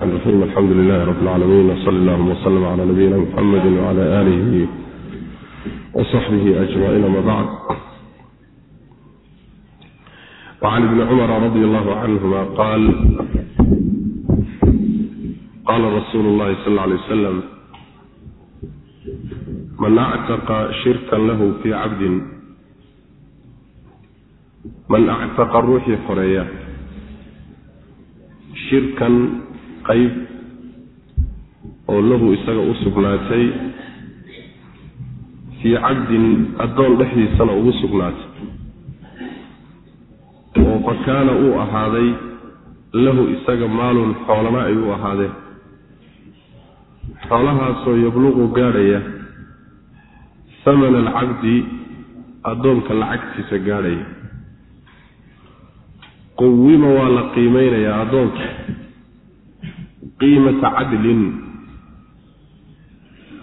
الرحيم الحمد لله رب العالمين وصلى الله وسلم على نبينا محمد وعلى آله وصحبه أجمعين ما بعد وعن ابن عمر رضي الله عنهما قال قال رسول الله صلى الله عليه وسلم من اعتق شركا له في عبد من اعتق ruuxii xoreeya shirkan qayb oo lahu isaga u sugnaatay fii cabdin addoon dhexdiisana ugu sugnaatay oo fa kaana uu ahaaday lahu isaga maalun xoolana ay u ahaadeen. Xoolahaasoo yabluqu gaadhaya hamana alcabdi addoonka lacagtiisa gaadhaya. Quwima waa la qiimeynayaa addoonka qiimata cadlin.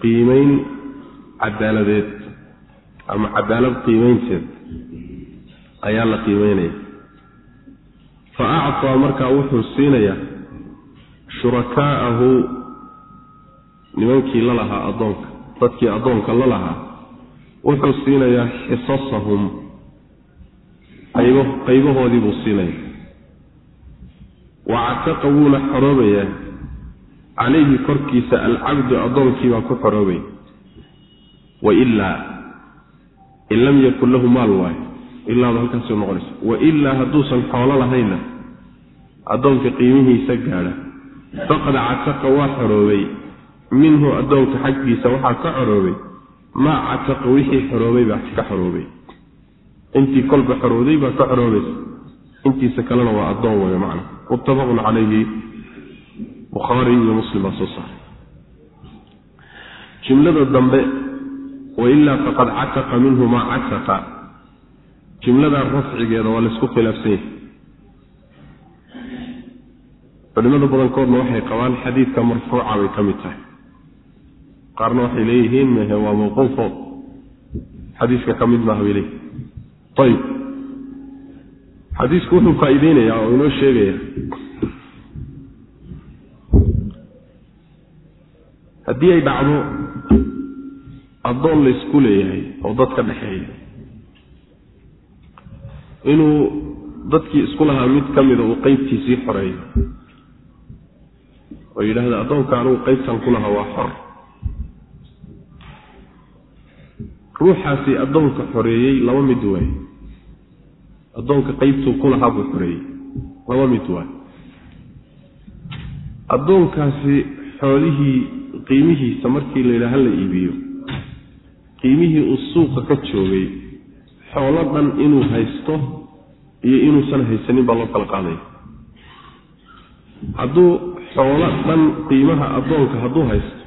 Qiimeyn cadaaladeed ama cadaalad qiimeynteed ayaa la qiimeynaya. Fa actaa markaa wuxuu siinayaa shurakaa'ahu nimankii la lahaa addoonka dadkii addoonka la lahaa wuxuu siinayaa xisasahum qaybahoodii buu siinaya wa cataqa wuuna xoroobayaa calayhi korkiisa alcabdu addoonkii baa ku xoroobaya wailaa in lam yakun lahu maal waayo ilaaba halkaasay noqonaysa wailaa hadduusan xoolo lahaynna addoonka qiimihiisa gaadha. Faqad cataqa waa xoroobay. Minhu addoonka xaggiisa waxaa ka xoroobay. Maa cataqa wixii xoroobay baa ka xoroobay. Intii kolba xorowday baa ka xoroobaysa. Intiisa kalena waa addoon wey macna. Muttafaqun calayhi bukhaari iyo muslim baa soo saaray. Jumlada dambe wailaa faqad cataqa minhu maa cataqa jumlada rafcigeeda waa laysku khilaafsan yahay. Culimada badankoodna waxay qabaan xadiidka marfuuca bay ka mid tahay. Qaarna waxay leeyihiin mehe waa mawquufo xadiiska ka mid maaha bay leeyihiin ayib xadiisku wuxuu faa-iideynayaa oo inoo sheegaya haddii ay dhacdo addoon laysku leeyahay oo dad ka dhexeeya. Inuu dadkii isku lahaa mid ka mida uu qeybtiisii xoreeyo. Oo yidhaahda addoonka anugu qeybtan ku lahaa waa xor. Ruuxaasi addoonka xoreeyey laba mid waay. Addoonka qeybtuu ku lahaa buu xoreeyey. Laba mid waay. Addoonkaasi xoolihii qiimihiisa markii la yidhaha la iibiyo qiimihii uu suuqa ka joogay xoolo dhan inuu haysto iyo inuusan haysanin baa loo kala qaadaya hadduu xoolo dhan qiimaha addoonka hadduu haysto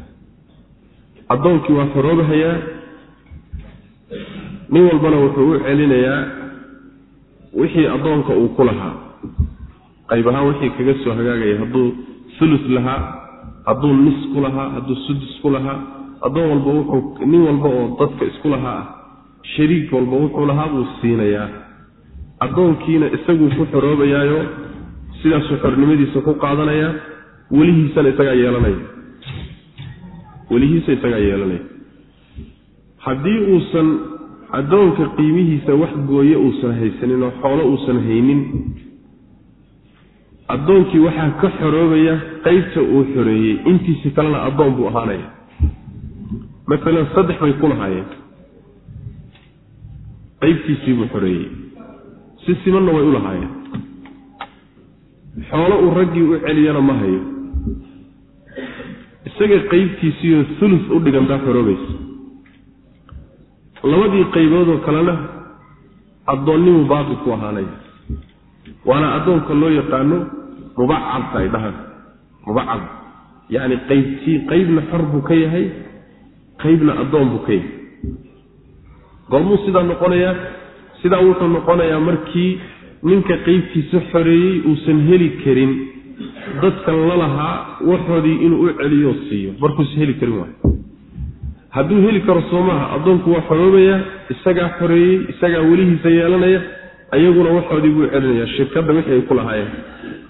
addoonkii waa xoroobahayaa nin walbana wuxuu u celinayaa wixii addoonka uu ku lahaa. Qayb ahaan wixii kaga soo hagaagaya hadduu sulus lahaa hadduu nis ku lahaa hadduu sudus ku lahaa addoon walba wuxuu nin walba oo dadka isku lahaa ah shariik walba wuxuu lahaa buu siinayaa. Addoonkiina isaguu ku xoroobayaayo sidaasuu xornimadiisa ku qaadanayaa welihiisana isagaa yeelanaya. Welihiisa isagaa yeelanaya. Haddii uusan addoonka qiimihiisa wax gooye uusan haysanin oo xoolo uusan haynin addoonkii waxaa ka xoroobaya qeybta uu xoreeyey. Intiisi kalena addoon buu ahaanaya. Maalan saddex bay ku lahaayeen. Qeybtiisii buu xoreeyey. Si simanna way u lahaayeen. Xoolo uu raggii u celiyana ma hayo. Isaga qeybtiisiioo hulus u dhigantaa xoroobaysa. Labadii qayboodoo kalena addoonnimuu baaqi ku ahaanaya waana addoonka loo yaqaano mubacadka ay dhahaan mubacad yacni qaybtii qaybna xor buu ka yahay qaybna addoon buu ka yahay. Goormuu sidaa noqonayaa? Sidaa wuxuu noqonayaa markii ninka qeybtiisa xoreeyey uusan heli karin dadkan la lahaa waxoodii inuu u celiyo siiyo. Markuusa heli karin waayo. Hadduu heli karo soo maaha addoonku waa xoroobayaa isagaa xoreeyey isagaa welihiisa yeelanaya ayaguna waxoodii buu celinaya shirkadda wixii ay ku lahaayeen.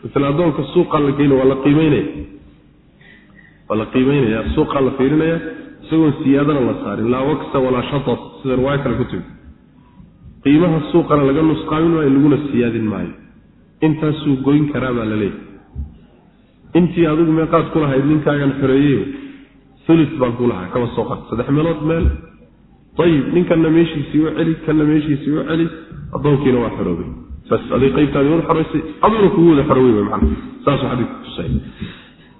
Misle addoonka suuqaa la geyna waa la qiimeynaya. Waa la qiimaynaya suuqaa la fiirinaya isagoon siyaadana la saarin. Laa waksa walaa shatat sida riwaayo kale ku timi. Qiimaha suuqana laga nusqaamin maayo laguna siyaadin maayo. Intaasuu goyn karaa baa la leeyahy intii adigu meeqaad ku lahayd ninkaagan xoreeyeyo ulis baan ku lahaa. Kaba soo qad saddex meelood meel ayib ninkanna meeshiisii u celi kanna meeshiisii u celi addoonkiina waa xoroobay. Bas aday qaybtaadi wada xoraysay aduna kugu wada xoroobay wy mana saasuu xadiidku tusay.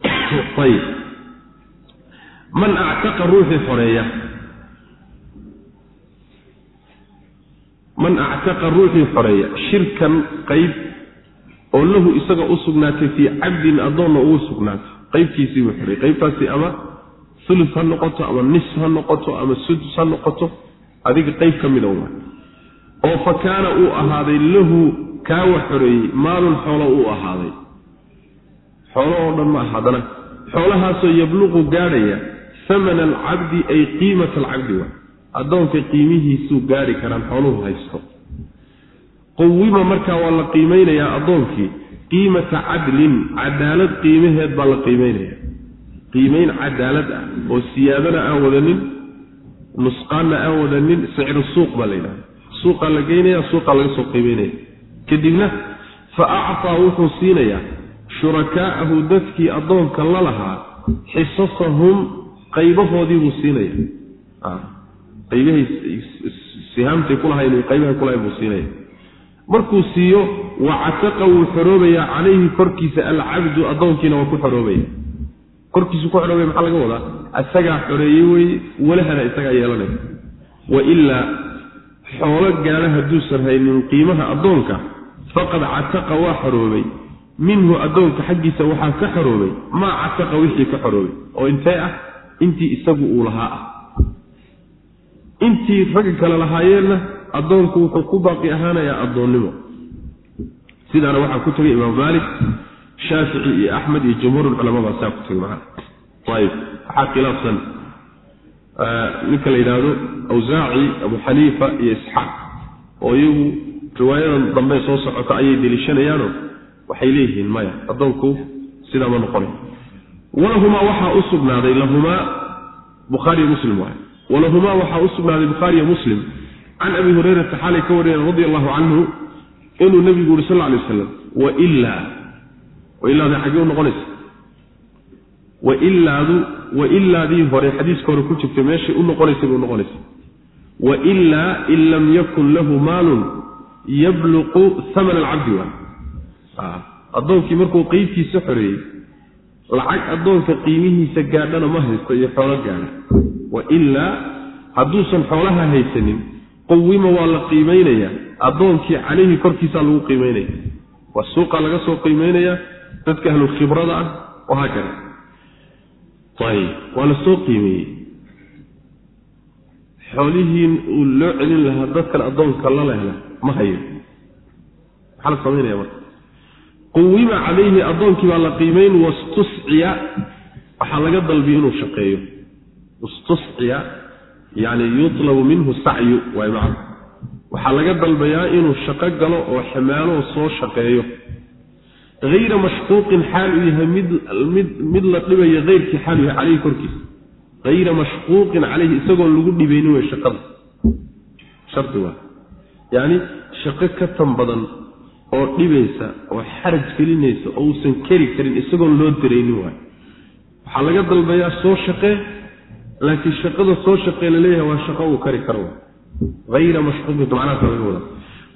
Ayib man actaqa ruuxii xoreeya man actaqa ruuxii xoreeya shirkan qayb oo lahu isaga u sugnaatay fii cabdin addoonna ugu sugnaatay. Qaybtiisii buu xoreeyey qaybtaasi ama ulus ha noqoto ama nis ha noqoto ama sudus ha noqoto adiga qayb ka mida wa oo fa kaana uu ahaaday lahu kaawa xoreeyey maalun xoolo uu ahaaday xoolo oo dhan ma haddana xoolahaasoo yabluqu gaadhaya samana alcabdi ay qiimata alcabdi wa addoonka qiimihiisuu gaadhi karaan xooluhu haysto quwima markaa waa la qiimeynayaa addoonkii qiimata cadlin cadaalad qiimaheed baa la qiimeynaya qiimeyn cadaalad ah oo siyaadana aan wadanin nusqaanna aan wadanin sicru suuq baa la yidhahda suuqaa la geynaya suuqaa laga soo qiimeynaya. Kadibna fa actaa wuxuu siinayaa shurakaa'ahu dadkii addoonka la lahaa xisasahum qaybahoodii buu siinaya qaybahay sihaamtay kulahayn qaybahay kulahayn buu siinaya markuu siiyo wacataqa wuu xoroobayaa calayhi korkiisa alcabdu addoonkiina waa ku xoroobaya korkiisu ku xoroobaya maxaa laga wadaa? Isagaa xoreeyey weye walahana isagaa yeelanaya wa ilaa xoolo gaadha hadduusan haynin qiimaha addoonka faqad cataqa waa xoroobay. Minhu addoonka xaggiisa waxaa ka xoroobay. Maa cataqa wixii ka xoroobay? Oo intee ah? Intii isagu uu lahaa ah. Intii ragga kale lahaayeenna addoonku wuxuu ku baaqi ahaanayaa addoonnimo. Sidaana waxaa ku tegay imaam maalik shaafici iyo axmed iyo jumhuurulculamaa baa saa ku macana ayib waxaa khilaafsan ninka la yidhaahdo awsaaci abu xaniifa iyo isxaaq. Oo iyagu riwaayadan dambe soo socota ayay deliishanayaano waxay leeyihiin maya addoonku sidaa ma noqonay. Walahumaa waxaa u sugnaaday lahumaa bukhaariyo muslim waay walahumaa waxaa u sugnaaday bukhaariyo muslim can abi hurayrata xaalay ka wariyeen radi allahu canhu inuu nebigu yuri sal lla alay wasalam wailaa wailaada xaggee u noqonaysa. Wailaadu wailaadii hore xadiiska hore ku jirtay meeshay u noqonaysay bay u noqonaysa wailaa in lam yakun lahu maalun yabluqu hamana alcabdi waa addoonkii markuu qeybtiisa xoreeyey lacag addoonka qiimihiisa gaadhana ma haysto iyo xoolo gaadha. Wailaa hadduusan xoolaha haysanin qawima waa la qiimaynayaa addoonkii calayhi korkiisaa lagu qiimaynaya waa suuqa laga soo qiimaynayaa dadka ahlu khibrada ah wahaakada ayib waa la soo qiimeeyey. Xoolihiin uu loo celin lahaa dadkan addoonka la lehla ma hayo. Maxaa la samaynaya marka. Quwima calayhi addoonkii baa la qiimayn wastusciya waxaa laga dalbiya inuu shaqeeyo. Istusciya yani yutlabu minhu sacyu waay macna waxaa laga dalbayaa inuu shaqo galo oo xamaalo soo shaqeeyo hayra mashquuqin xaal uu yahay mid mid la dhibayo heyrkii xaal u yahay caleyhi korkiisa hayra mashquuqin caleyhi isagoon lagu dhibaynin wey shaqada shardi waa yacni shaqo ka tan badan oo dhibaysa oo xaraj gelinaysa oo uusan keri karin isagoon loo diraynin waay waxaa laga dalbayaa soo shaqee laakiin shaqada soo shaqee la leeyahay waa shaqo uu kari karo hayra mashquuqin macnahaasa laga wadaa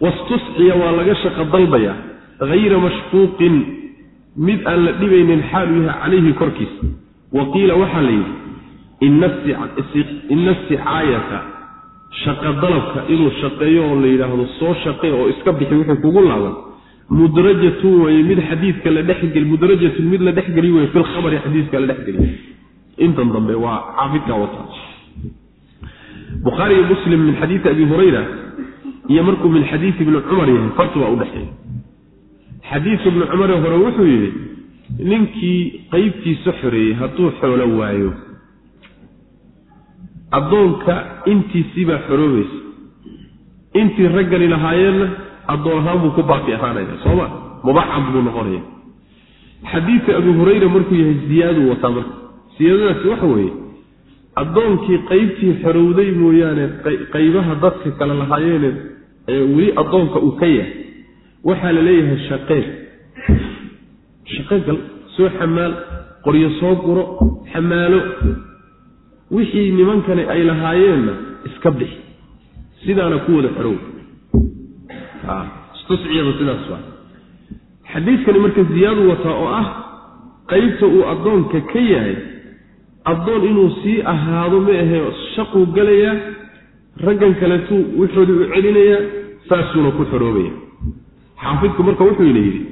wastusciya waa laga shaqo dalbayaa hayra mashquuqin mid aan la dhibaynin xaal uu yahay calayhi korkiisa wa qiila waxaa la yidhi ina sicaayata shaqa dalabka inuu shaqeeyo oo la yidhaahdo soo shaqee oo iska bixi wixii kugu laaban mudrajatun weye mid xadiidka la dhexgeli mudrajatun mid la dhexgeliy weye fi lkhabari xadiidka la dhexgeliy intan dambe waa xaafidka wata bukhaari iyo muslim min xadiidi abi hurayra iyo markuu min xadiidi ibni cumar yahay farti waa udhexeeya xadiidka ibni cumare hore wuxuu yidhi ninkii qeybtiisa xoreeyey hadduu xoolo waayo addoonka intiisiibaa xoroobaysa. Intii raggani lahaayeenna addoon ahaan buu ku baaqi ahaanaya sooma mubacad buu noqonaya. Xadiidka abi hurayra markuu yahay ziyaaduu wataa marka. Siyaadadaasi waxa weeye addoonkii qaybtii xorowday mooyaane qaybaha dadka kale lahaayeene ee weli addoonka uu ka yahay waxaa la leeyahay shaqee shaqegal soo xamaal qoryo soo guro xamaalo. Wixii nimankani ay lahaayeenna iska bixi. Sidaana ku wada xorow. Istusciyada sidaas waa. Xadiidkani marka ziyaadu wataa oo ah qaybta uu addoonka ka yahay addoon inuu sii ahaado ma ahe shaquu galayaa raggan kaleetuu wuxoodii u celinayaa saasuuna ku xoroobaya xaafidku marka wuxuu ina yidhi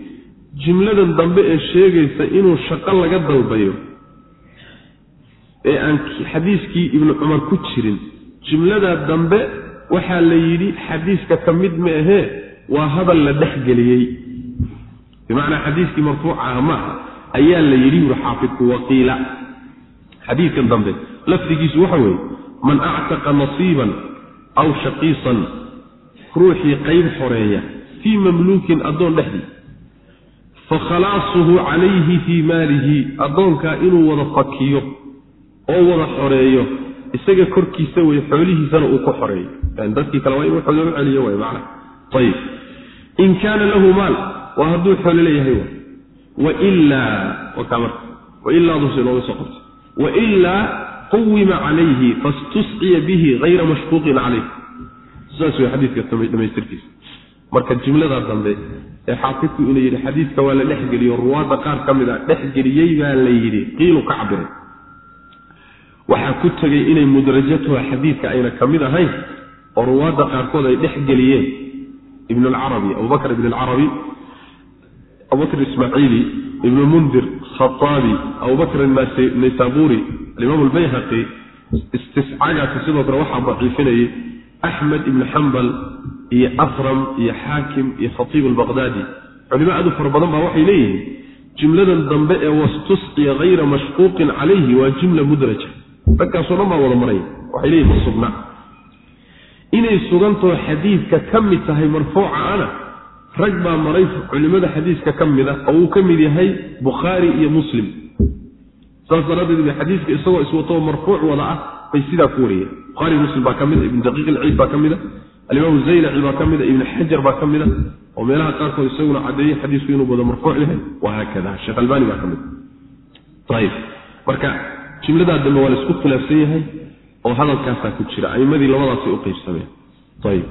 jimladan dambe ee sheegaysa inuu shaqo laga dalbayo ee aan xadiiskii ibnu cumar ku jirin jimladaa dambe waxaa la yidhi xadiiska ka mid ma ahee waa hadal la dhexgeliyey bimacnaa xadiiskii marfuucaha maaha ayaa la yidhi yuri xaafidku waqiila. Xadiidkan dambe lafdigiisu waxa weeye man actaqa nasiiban aw shaqiisan ruuxii qayb xoreeya fii mamluukin addoon dhexdii fa khalaasuhu calayhi fii maalihi addoonkaa inuu wada fakiyo oo wada xoreeyo isaga korkiisa wey xoolihiisana uu ku xoreeyo. Yani dadkii kale waa inuu xoolo u celiyo way macna. Ayib in kaana lahu maal waa hadduu xoolo leeyahay wailaa wakaa marka wailaaduse nooga soo qabtay wailaa quwima calayhi fastusciya bihi hayra mashquuqin calayh. Saas wey xadiidka dhamaystirkiisa marka jumlada dambe ee xaafidku inuu yidhi xadiidka waa la dhexgeliyo ruwaadda qaar ka mid a dhexgeliyey baa la yidhi qiilu ka cabiray waxaa ku tegay inay mudrajatuha xadiidka ayna ka mid ahayn oo ruwaadda qaarkood ay dhexgeliyeen ibn alcarabi abubakr ibn alcarabi abubakr ismaaciili ibn mundir khaaabi abubakr naysaburi alimaam albayhaqi istiscagaasi sidoo kale waxaa daciifinayay axmed ibn xambal iyo afram iyo xaakim iyo khatiib albaqdaadi culimo aad u fara badan baa waxay leeyihiin jumladan dambe ee wastusqiya hayra mashquuqin calayhi waa jumla mudraja. Ragkaasoo dhan baa wada maraya waxay leeyihiin ma sugna. Inay sugantao xadiidka ka mid tahay marfuuca ana rag baa maray culimmada xadiiska ka mid a oo uu ka mid yahay bukhaari iyo muslim. Saas daraaddeed ba xadiiska isagoo iswatoo marfuuc wada ah bay sidaa ku wariyeen buhaari muslim baa ka mid a ibn daqiiq ilciid baa ka mid a alimaam zaylaci baa ka mid a ibn xajar baa ka mid a oo meelaha qaarkood isaguna caddeeyey xadiisku inuu wada marfuuc yahay wahaakada sheekh albani baa ka mid ayib marka jumladaa dambe waa la isku khilaafsan yahay oo hadalkaasaa ku jira aimadii labadaasay u qeybsameen ayib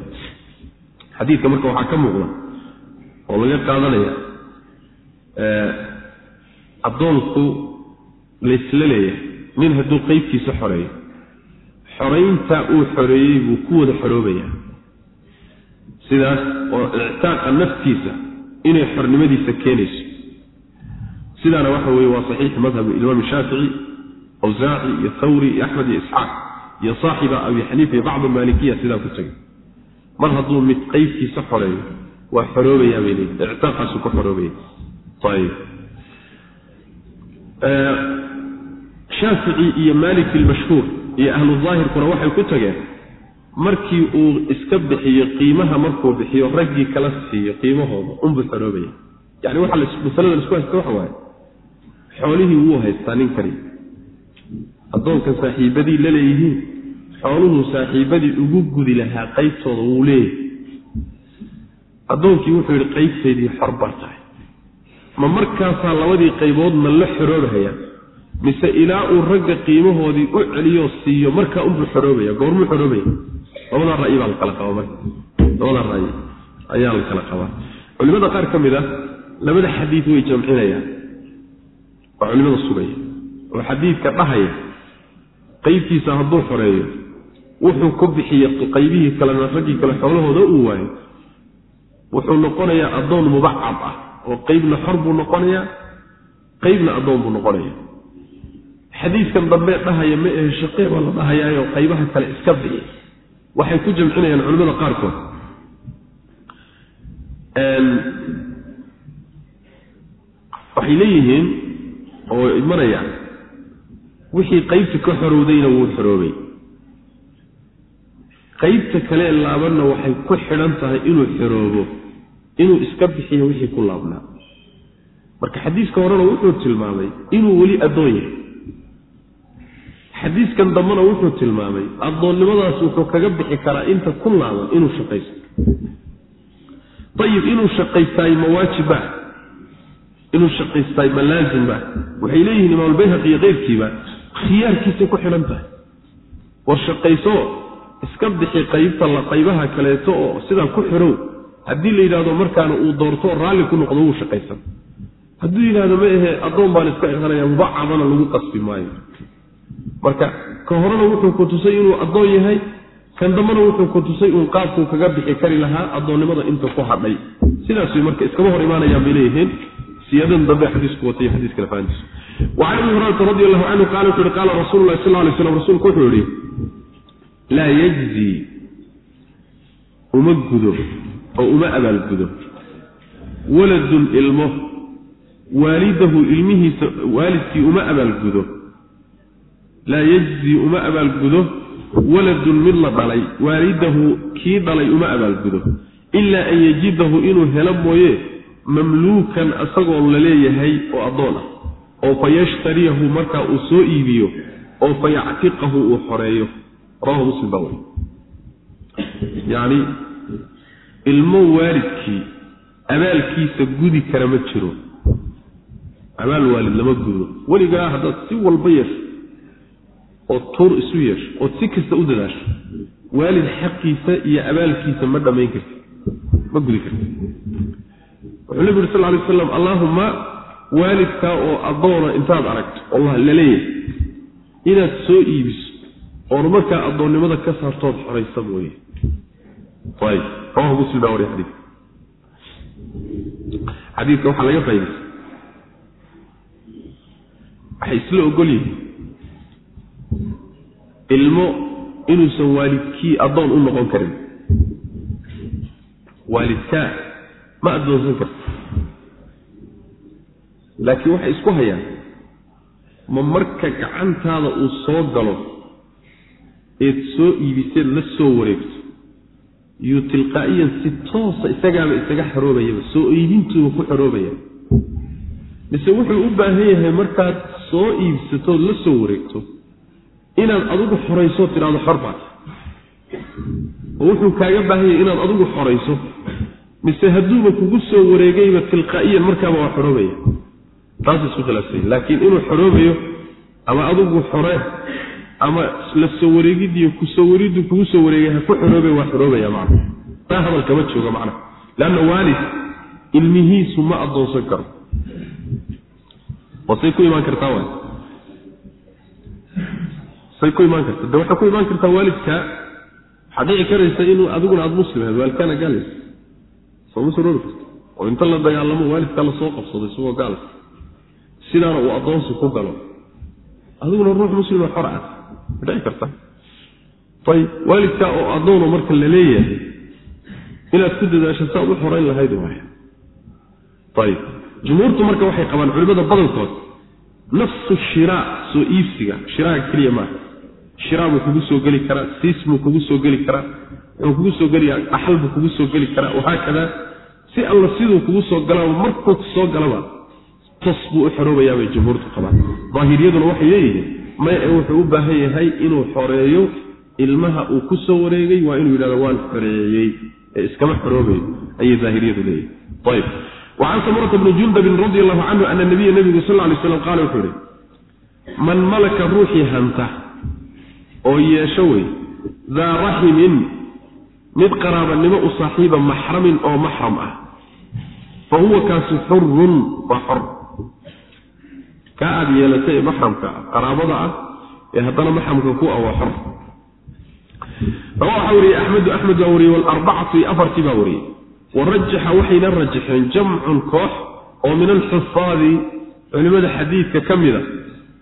xadiidka marka waxaa ka muuqda oo laga qaadanaya addoonku laysla leeyahay nin hadduu qeybtiisa xoreeyo xoraynta uu xoreeyey buu ku wada xoroobaya sidaas oo ictaaqa naftiisa inay xornimadiisa keenayso. Sidaana waxa weeye waa saxiix madhab imaam shaafici awsaaci iyo thawri iyo axmed iyo isxaaq iyo saaxiba abi xaniifa iyo bacdu maalikiya sidaa ku tegay mar hadduu mid qeybtiisa xoreeyo waa xoroobayaa bay leeyihiin ictaaqaasu ku xoroobaya ayib shaafici iyo maalik ilmashhuur iyo ahlu daahirkuna waxay ku tageen markii uu iska bixiyo qiimaha markuu bixiyo raggii kala siiyo qiimahooda unbuu xoroobaya yani waxa masalada la isku haysta waxa waaye xoolihii wuu haystaa nin kani addoonkan saaxiibadii la leeyihiin xooluhuu saaxiibadii ugu gudi lahaa qaybtooda wuu leeyahay. Addoonkii wuxuu yidhi qaybteedii xor bar tahay. Ma markaasaa labadii qayboodna la xoroobahayaa mise ilaa uu ragga qiimahoodii u celiyo siiyo markaa unbuu xoroobaya goormuu xoroobaya. Labadaa ra'yi baa la qabaa marka. Labadaa ra'yi ayaa la qabaa culimada qaar ka mid ah labada xadiid way jamcinayaan. Waa culimada sugaya. Oo xadiidka dhahaya. Qaybtiisa hadduu xoreeyo wuxuu ku bixiya qaybihii kalena raggii kale xoolahooda uu waayo. Wuxuu noqonayaa addoon mubacad ah oo qeybna xor buu noqonayaa qeybna addoon buu noqonaya xadiidkan dambe dhahaya ma ahe shaqee baa la dhahayaayo qaybaha kale iska bixi waxay ku jamcinayaan culimmada qaarkood. Waxay leeyihiin oo imanayaan wixii qaybta ka xorowdayna wuu xoroobay. Qaybta kale laabanna waxay ku xidhan tahay inuu xoroobo inuu iska bixiyo wixii ku laabnaa marka xadiiska horena wuxuu tilmaamay inuu weli addoon yahay xadiiskan dambena wuxuu tilmaamay addoonnimadaas wuxuu kaga bixi karaa inta ku laaban inuu shaqaysto. Ayib inuu shaqaystaay ma waajibba inuu shaqaystaay ma laazimba waxay leeyihiin imaamulbayhaqi iyo keyrkiiba khiyaarkiisay ku xidhan tahay. War shaqayso iska bixi qaybta la qaybaha kaleeto oo sidaa ku xidhow haddii la yidhahdo markaana uu doorto raalli ku noqdo wuu shaqaysan. Hadduu yidhahdo ma ahe addoon baan iska ihanaya mubacadana lagu qasbi maayo marka ka horena wuxuu ku tusay inuu addoon yahay kan dambena wuxuu ku tusay uun qaabkuu kaga bixi kari lahaa addoonnimada inta ku hadhay. Sidaas way marka iskama hor imaanayaan bay leeyihiin. Siyaadadan dambe xadiisku watay xadiiska lafahantiisu wacan abi hurayrata radi allahu canhu qaala wuxu uhi qaala rasuulu lahi sal lay slam rasuulku wuxuu yihi laa yajzi uma gudo oo uma abaalgudo waladun ilmo waalidahu ilmihiisa waalidkii uma abaalgudo laa yajzi uma abaalgudo waladun mid la dhalay waalidahu kii dhalay uma abaalgudo ilaa an yajidahu inuu helo mooye mamluukan isagoo la leeyahay oo addoon ah oo fa yashtariyahu markaa uu soo iibiyo oo fa yactiqahu uu xoreeyo. Rawahu muslim baa weri yacni ilmo waalidkii abaalkiisa gudi kara ma jiro. Abaal waalid lama gudo. Weligaa haddaad si walba yeesho ood tuur isu yeesho ood si kasta u dadaasho. Waalid xaqiisa iyo abaalkiisa ma dhammayn karti ma gudi karti wuxuu nebi uri sal lay aslam allaahumma waalidkaa oo addoona intaad aragto allah la leeyahay inaad soo iibiso oon markaa addoonnimada ka saartood xoraysa mooye. Ayb rawahu muslim baa wariya xadiidka xadiidka waxaa laga faa'idaysa waxay isla ogol yihiin ilmo inuusan waalidkii addoon u noqon karin. Waalidkaa ma addoonsan karto. Laakiin waxay isku hayaan ma marka gacantaada uu soo galo eed soo iibiseed la soo wareegto yuu tilqaa'iyan si toosa isagaaba isaga xoroobayaba soo iibintuuba ku xoroobaya mise wuxuu u baahan yahay markaad soo iibsatood la soo wareegto inaad adigu xorayso tidhahdo xor baad oo wuxuu kaaga baahan yahay inaad adigu xorayso mise hadduuba kugu soo wareegayba tilqaa'iyan markaaba waa xoroobaya taas isku khilaafsanya laakiin inuu xoroobayo ama adigu xore ama la soo wareegidiiyo ku soo wariddu kugu soo wareegay ha ku xoroobay waa xoroobaya macna taa hadal kama jooga macna leanna waalid ilmihiisu ma addoonsan karo. Oo say ku imaan kartaa waay say ku imaan karta. De waxay ku imaan kartaa waalidka waxaa dhici karaysa inuu adiguna aada muslim ahayd waalidkaana gaalaysa. Sooma suroobi karta oo inta la dagaalamo waalidkaa la soo qabsado isagoo gaala sidaana uu addoonsi ku galo. Adiguna ruux muslima xor ah. Ma dhici karta? Ayb waalidkaa oo addoono marka la leeyahay inaad ku dadaasho saaad u xorayn lahayd waay ayb jumhuurtu marka waxay qabaan culimada badankood nafsu shiraa soo iibsiga shiraaga keliya maaha shiraa buu kugu soo geli karaa siis buu kugu soo geli karaa wuxuu kugu soo geliyaa dhaxal buu kugu soo geli karaa wahaakada si alla siduu kugu soo galaaba markuu soo galaba tos buu u xoroobayaa bay jumhuurtu qabaan. Daahiriyaduna waxay leeyihiin may wuxuu u baahan yahay inuu xoreeyo ilmaha uu ku soo wareegay waa inuu yidhahdo waan xoreeyey ee iskama xoroobayo ayay daahiriyadu leeyihiin ayb wacan samurata bni jundabin radi allahu canhu ana nabiya nabigu sal ly slam qaala wuxuu ihi man malaka ruuxii hanta oo yeesho wey daa raximin mid qaraabanimo u saaxiiba maxramin oo maxram ah. Fa huwa kaasi xurun waa xor. Kaa aada yeelatay ee maxramka ah qaraabada ah ee haddana maxramka ku ah waa xor. Rawa waxaa wariyey axmedu axmed baa wariyey walarbacatu iyo afartii baa wariyey. Warajaxa waxayna rajaxeen jamcun koox oo min alxufaadi. Culimmada xadiidka ka mida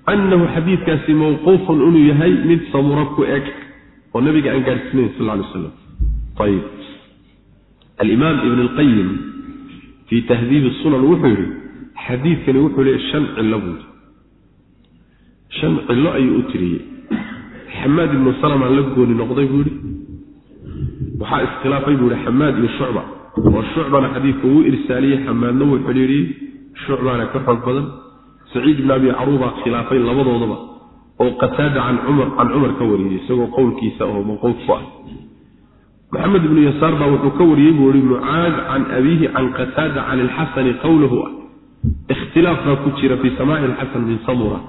annahu xadiidkaasi mawquufun inuu yahay mid samura ku eg oo nabiga aan gaadhsiinayn sal ly aslam ayib alimaam ibn alqayim fii tahdiib sunan wuxuu yidhi xadiidkani wuxuu leeya shan cillo buu yidhi shan cillo ayuu u tiriyey xamaad ibnu salama la gooni noqday buu yidhi waxaa iskhilaafay buu yihi xamaad iyo shucba oo shucbana xadiidka wuu irsaaliyey xamaadna wuu xidhiiriyey shucbaana ka xoog badan saciid ibn abi caruubaa khilaafay labadoodaba oo qataada can cumar ka wariyey isagoo qowlkiisa oo manquud ku ah. Maxamed ibnu yasaar baa wuxuu ka wariyey buu ihi mucaad can abiihi can qataada can ilxasani qowlahu ah. Ikhtilaaf baa ku jira fii samaaci ilxasan min samura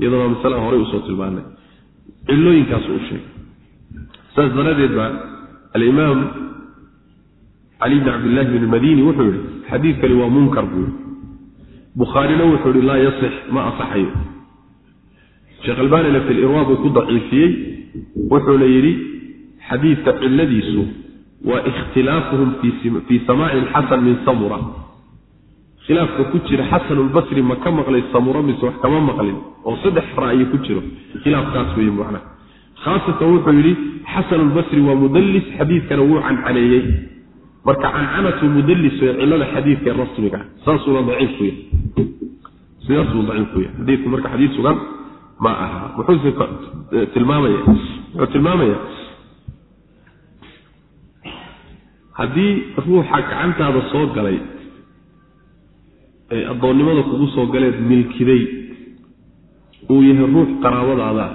iyadoo masala horey u soo tilmaanay. Cilooyinkaasu u sheegay. Saas daradeed baa alimaam cali bn cabdillahi bn madini wuxuu yihi xadiidkani waa munkar buu bukhaarina wuxuu yihi laa yasix ma asaxayo sheekh albanina fi lirwa buu ku daciifiyey wuxuuna yidhi xadiidka ciladiisu waa ikhtilaafuhum fii samaaci xasan min samura. Khilaafka ku jira xasanulbasri ma ka maqlay samura mise wax kama maqlin oo saddex ra'yi ku jiro. Khilaafkaas wey macna khaasatan wuxuu yidhi xasanulbasri waa mudallis xadiidkana wuu cancaneeyey. Marka cancanatu mudallis wey cilada xadiidka rasmiga saasuuna daciif ku yahay sidaasuu daciif ku yahay. Xadiidku marka xadiid sugan ma aha. Muxuuse tilmaamaya? Wuxuu tilmaamaya? Haddii ruuxa gacantaada soo galay ee addoonnimada kugu soo galeed milkiday uu yahay ruux qaraabadaada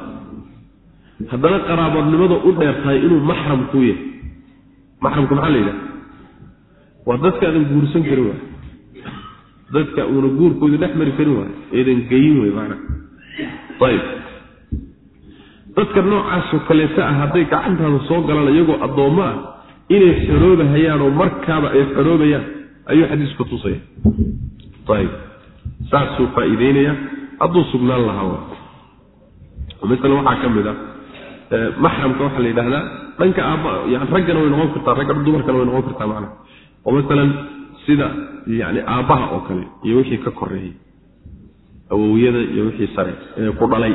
haddana qaraabadnimada u dheer tahay inuu maxram kuu yahay. Maxramka maxaa la yidhaha waa dadka aadan guursan karin dadka uuna guurkooda dhex mari karin waay eedan geyin wey maanaa ayib. Dadka noocaasoo kaleeta ah hadday gacantaada soo galaan iyagoo addoommo ah inay xoroobahayaan oo markaaba ay xoroobayaan ayuu xadiisku tusaya ayib. Saasuu faa'iideynaya hadduu sugnaan lahaa masala waxaa ka mid a maxramka waxaa la yidhahdaa dhanka aabba yani raggana way noqon kartaa ragga dumarkana way noqon kartaa macnaha oo masalan sida yani aabbaha oo kale iyo wixii ka koreeyey awowyada iyo wixii sare ee ku dhalay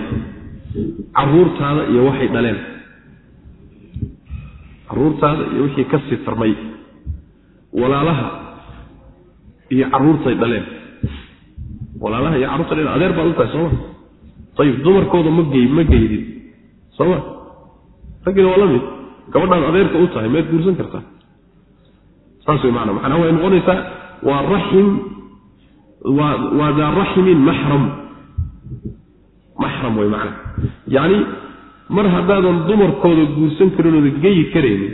caruurtaada iyo waxay dhaleen caruurtaada iyo wixii ka sitarmay walaalaha iyo caruurtay dhaleen. Walaalaha iyo carruurtay dhaleen adeer baad u tahay sooma ayib dumarkooda ma gey ma geydin sooma raggina waa la mid. Gabadhaad adeerka u tahay mayd guursan kartaa saas way maana macnaa way noqonaysaa waa raxim waa waa daa raximin maxram maxram way macna yacni mar haddaadan dumarkooda guursan karin ooda geyi karaynin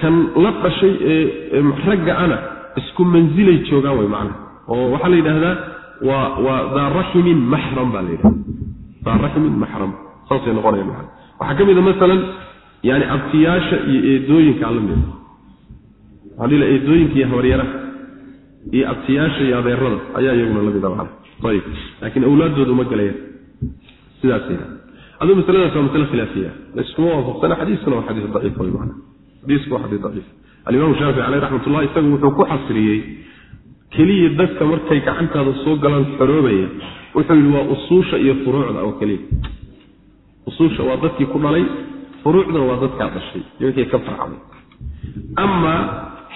kan la dhashay ee ragga ana isku mansilay joogaan way macna oo waxaa la yidhaahdaa waa waa daa raximin maxram baa la yidhahda daa raximin maxram saasay noqonaya macna waxaa ka mid a masalan yani abtiyaasha iyo eedooyinkaa la mida waxaa dhila eedooyinka iyo habaryaraha iyo abtiyaasha iyo adeerada ayaa iyaguna la mida macna ayib laakiin awlaaddoodu ma galayaan. Sidaas yidhahda aduu masaladaas waa masale khilaafiya laiskuma waafaqsana xadiiskuna waa xadiis daciif way macna. Xadiisku waa xadiis daciif. Alimaam shaafici caleyh raxmatullah isagu wuxuu ku xasriyey keliya dadka markay gacantaada soo galaan xoroobaya wuxuu yidhi waa usuusha iyo furuucda oo keliya. Usuusha waa dadkii ku dhalay furuucdana waa dadkaa dhashay wixii ka farcamay amaa